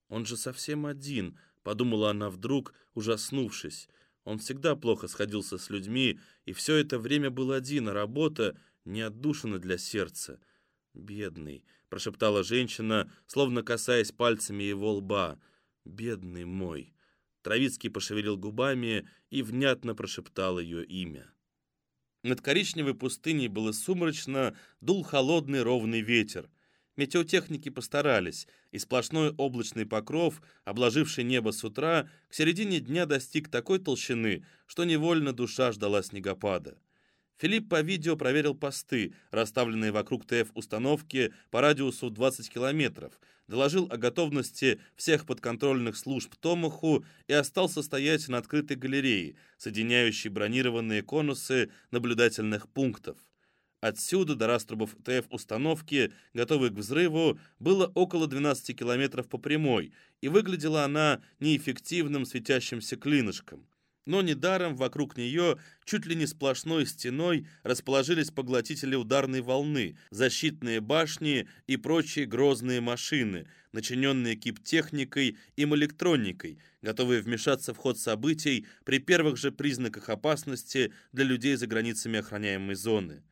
[SPEAKER 1] «Он же совсем один», — подумала она вдруг, ужаснувшись. Он всегда плохо сходился с людьми, и все это время был один, а работа не отдушина для сердца. «Бедный», — прошептала женщина, словно касаясь пальцами его лба. «Бедный мой». Травицкий пошевелил губами и внятно прошептал ее имя. Над коричневой пустыней было сумрачно, дул холодный ровный ветер. Метеотехники постарались, и сплошной облачный покров, обложивший небо с утра, к середине дня достиг такой толщины, что невольно душа ждала снегопада. Филипп по видео проверил посты, расставленные вокруг ТФ-установки по радиусу 20 километров, доложил о готовности всех подконтрольных служб Томаху и остался стоять на открытой галерее, соединяющей бронированные конусы наблюдательных пунктов. Отсюда до раструбов ТФ-установки, готовой к взрыву, было около 12 километров по прямой, и выглядела она неэффективным светящимся клинышком. Но недаром вокруг нее чуть ли не сплошной стеной расположились поглотители ударной волны, защитные башни и прочие грозные машины, начиненные киптехникой и электроникой, готовые вмешаться в ход событий при первых же признаках опасности для людей за границами охраняемой зоны.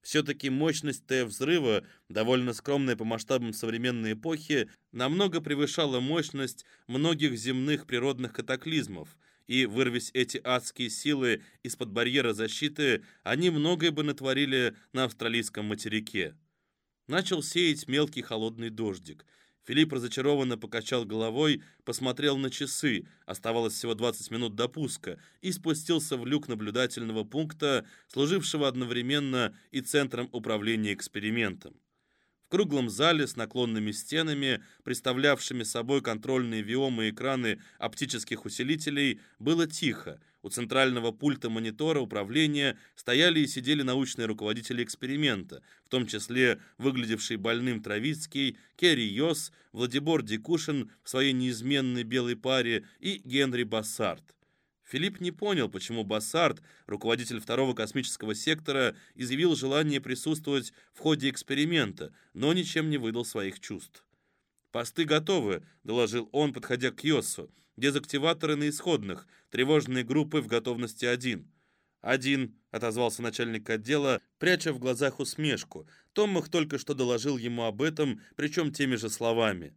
[SPEAKER 1] Все-таки мощность Т-взрыва, довольно скромная по масштабам современной эпохи, намного превышала мощность многих земных природных катаклизмов, и, вырвись эти адские силы из-под барьера защиты, они многое бы натворили на австралийском материке. Начал сеять мелкий холодный дождик – Филипп разочарованно покачал головой, посмотрел на часы, оставалось всего 20 минут до пуска, и спустился в люк наблюдательного пункта, служившего одновременно и центром управления экспериментом. Круглом зале с наклонными стенами, представлявшими собой контрольные виомы и экраны оптических усилителей, было тихо, у центрального пульта монитора управления стояли и сидели научные руководители эксперимента, в том числе выглядевший больным Травицкий, Керри Йос, Владимир Дикушин в своей неизменной белой паре и Генри Бассарт. Филипп не понял, почему Бассарт, руководитель второго космического сектора, изъявил желание присутствовать в ходе эксперимента, но ничем не выдал своих чувств. «Посты готовы», — доложил он, подходя к Йоссу. «Дезактиваторы на исходных. Тревожные группы в готовности один». «Один», — отозвался начальник отдела, пряча в глазах усмешку. Томмах только что доложил ему об этом, причем теми же словами.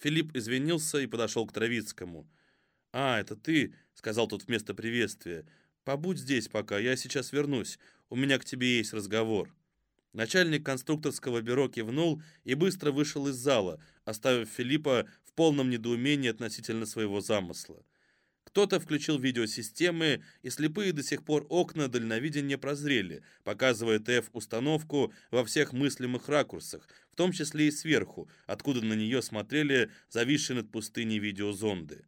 [SPEAKER 1] Филипп извинился и подошел к Травицкому. «А, это ты», — сказал тот вместо приветствия. «Побудь здесь пока, я сейчас вернусь. У меня к тебе есть разговор». Начальник конструкторского бюро кивнул и быстро вышел из зала, оставив Филиппа в полном недоумении относительно своего замысла. Кто-то включил видеосистемы, и слепые до сих пор окна дальновидения прозрели, показывая ТФ-установку во всех мыслимых ракурсах, в том числе и сверху, откуда на нее смотрели зависшие над пустыней видеозонды.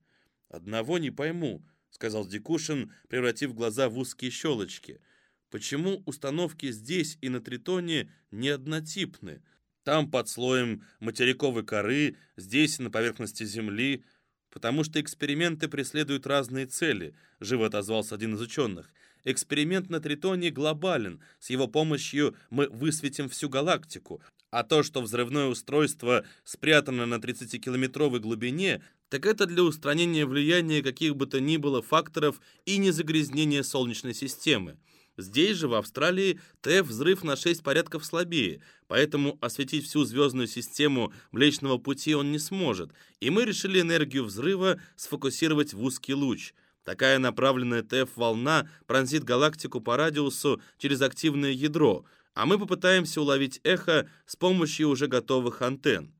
[SPEAKER 1] «Одного не пойму», — сказал Дикушин, превратив глаза в узкие щелочки — Почему установки здесь и на Тритоне не однотипны? Там под слоем материковой коры, здесь на поверхности Земли. Потому что эксперименты преследуют разные цели, живо отозвался один из ученых. Эксперимент на Тритоне глобален, с его помощью мы высветим всю галактику, а то, что взрывное устройство спрятано на 30-километровой глубине, так это для устранения влияния каких бы то ни было факторов и незагрязнения Солнечной системы. Здесь же, в Австралии, ТФ-взрыв на 6 порядков слабее, поэтому осветить всю звездную систему Млечного Пути он не сможет, и мы решили энергию взрыва сфокусировать в узкий луч. Такая направленная ТФ-волна пронзит галактику по радиусу через активное ядро, а мы попытаемся уловить эхо с помощью уже готовых антенн.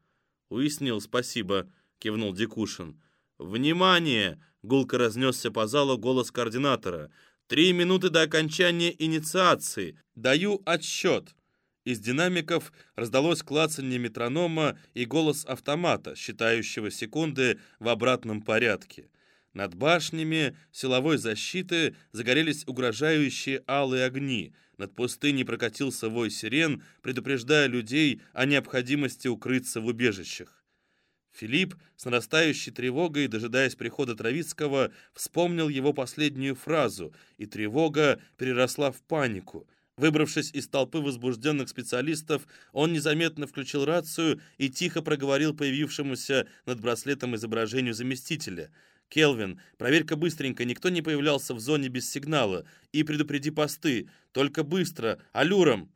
[SPEAKER 1] «Уяснил, спасибо», — кивнул Дикушин. «Внимание!» — гулко разнесся по залу голос координатора. «Три минуты до окончания инициации. Даю отсчет». Из динамиков раздалось клацанье метронома и голос автомата, считающего секунды в обратном порядке. Над башнями силовой защиты загорелись угрожающие алые огни. Над пустыней прокатился вой сирен, предупреждая людей о необходимости укрыться в убежищах. Филипп, с нарастающей тревогой, дожидаясь прихода Травицкого, вспомнил его последнюю фразу, и тревога переросла в панику. Выбравшись из толпы возбужденных специалистов, он незаметно включил рацию и тихо проговорил появившемуся над браслетом изображению заместителя — «Келвин, проверь-ка быстренько, никто не появлялся в зоне без сигнала. И предупреди посты. Только быстро, алюром!»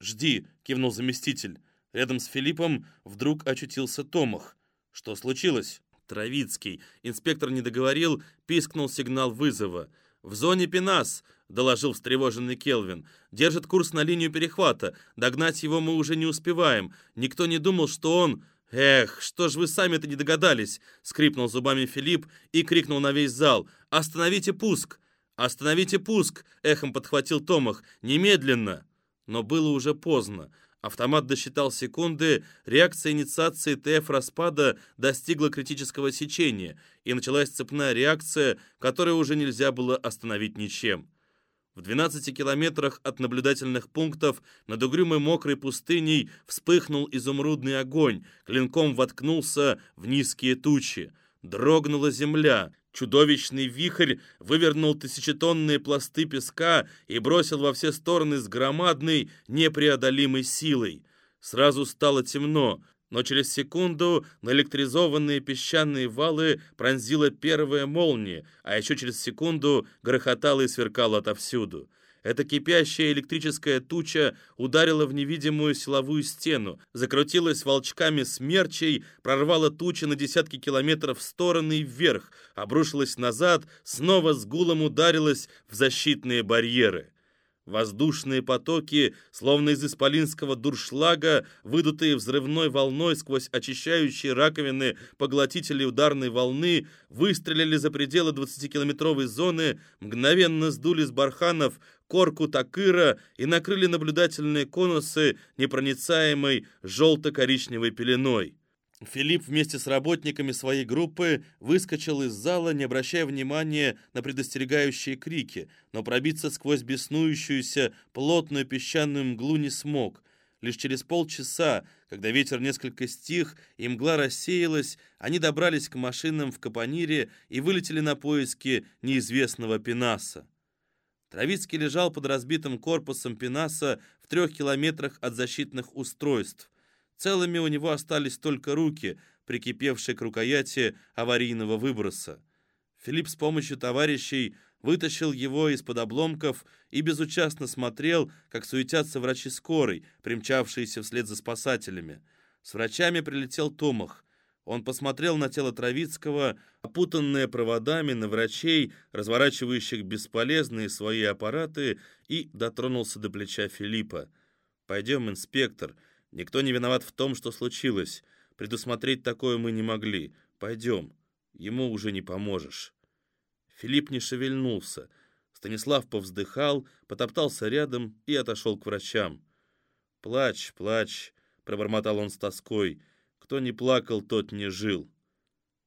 [SPEAKER 1] «Жди», — кивнул заместитель. Рядом с Филиппом вдруг очутился Томах. «Что случилось?» Травицкий. Инспектор не договорил, пискнул сигнал вызова. «В зоне Пенас», — доложил встревоженный Келвин. «Держит курс на линию перехвата. Догнать его мы уже не успеваем. Никто не думал, что он...» «Эх, что ж вы сами-то не догадались!» — скрипнул зубами Филипп и крикнул на весь зал. «Остановите пуск! Остановите пуск!» — эхом подхватил Томах. «Немедленно!» Но было уже поздно. Автомат досчитал секунды, реакция инициации ТФ-распада достигла критического сечения, и началась цепная реакция, которую уже нельзя было остановить ничем. В 12 километрах от наблюдательных пунктов над угрюмой мокрой пустыней вспыхнул изумрудный огонь, клинком воткнулся в низкие тучи. Дрогнула земля, чудовищный вихрь вывернул тысячетонные пласты песка и бросил во все стороны с громадной, непреодолимой силой. Сразу стало темно, но через секунду наэлектризованные песчаные валы пронзила первая молния, а еще через секунду грохотала и сверкала отовсюду. Эта кипящая электрическая туча ударила в невидимую силовую стену, закрутилась волчками смерчей, прорвала тучи на десятки километров в стороны и вверх, обрушилась назад, снова с гулом ударилась в защитные барьеры. Воздушные потоки, словно из исполинского дуршлага, выдутые взрывной волной сквозь очищающие раковины поглотителей ударной волны, выстрелили за пределы 20-километровой зоны, мгновенно сдули с барханов корку такыра и накрыли наблюдательные конусы непроницаемой желто-коричневой пеленой. Филипп вместе с работниками своей группы выскочил из зала, не обращая внимания на предостерегающие крики, но пробиться сквозь беснующуюся плотную песчаную мглу не смог. Лишь через полчаса, когда ветер несколько стих и мгла рассеялась, они добрались к машинам в Капонире и вылетели на поиски неизвестного Пенаса. Травицкий лежал под разбитым корпусом Пенаса в трех километрах от защитных устройств. Целыми у него остались только руки, прикипевшие к рукояти аварийного выброса. Филипп с помощью товарищей вытащил его из-под обломков и безучастно смотрел, как суетятся врачи скорой, примчавшиеся вслед за спасателями. С врачами прилетел Томах. Он посмотрел на тело Травицкого, опутанное проводами на врачей, разворачивающих бесполезные свои аппараты, и дотронулся до плеча Филиппа. «Пойдем, инспектор», Никто не виноват в том, что случилось. Предусмотреть такое мы не могли. Пойдем. Ему уже не поможешь». Филипп не шевельнулся. Станислав повздыхал, потоптался рядом и отошел к врачам. «Плачь, плачь», — пробормотал он с тоской. «Кто не плакал, тот не жил».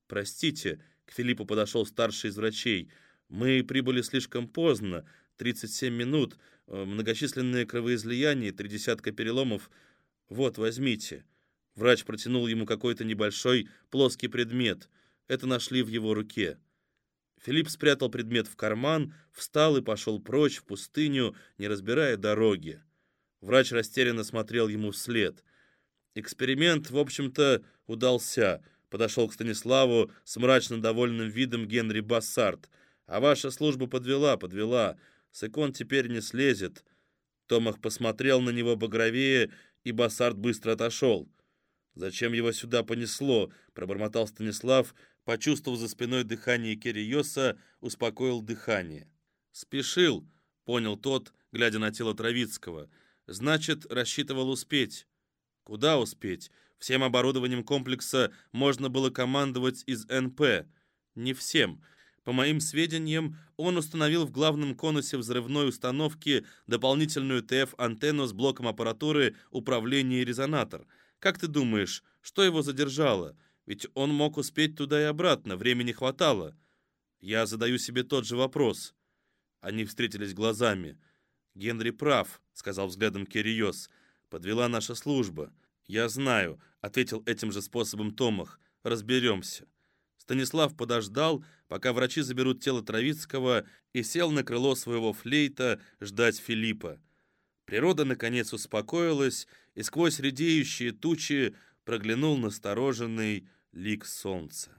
[SPEAKER 1] «Простите», — к Филиппу подошел старший из врачей. «Мы прибыли слишком поздно, 37 минут, э, многочисленные кровоизлияния, три десятка переломов. «Вот, возьмите». Врач протянул ему какой-то небольшой плоский предмет. Это нашли в его руке. Филипп спрятал предмет в карман, встал и пошел прочь в пустыню, не разбирая дороги. Врач растерянно смотрел ему вслед. Эксперимент, в общем-то, удался. Подошел к Станиславу с мрачно довольным видом Генри Бассарт. «А ваша служба подвела, подвела. Секон теперь не слезет». Томах посмотрел на него багровее и Бассард быстро отошел. «Зачем его сюда понесло?» — пробормотал Станислав, Почувствовав за спиной дыхание Кириоса, успокоил дыхание. «Спешил», — понял тот, глядя на тело Травицкого. «Значит, рассчитывал успеть». «Куда успеть? Всем оборудованием комплекса можно было командовать из НП». «Не всем. По моим сведениям, он установил в главном конусе взрывной установки дополнительную ТФ-антенну с блоком аппаратуры управления и резонатор. Как ты думаешь, что его задержало? Ведь он мог успеть туда и обратно, времени хватало. Я задаю себе тот же вопрос. Они встретились глазами. «Генри прав», — сказал взглядом Кириос. «Подвела наша служба». «Я знаю», — ответил этим же способом Томах. «Разберемся». Станислав подождал, пока врачи заберут тело Травицкого, и сел на крыло своего флейта ждать Филиппа. Природа, наконец, успокоилась, и сквозь редеющие тучи проглянул настороженный лик солнца.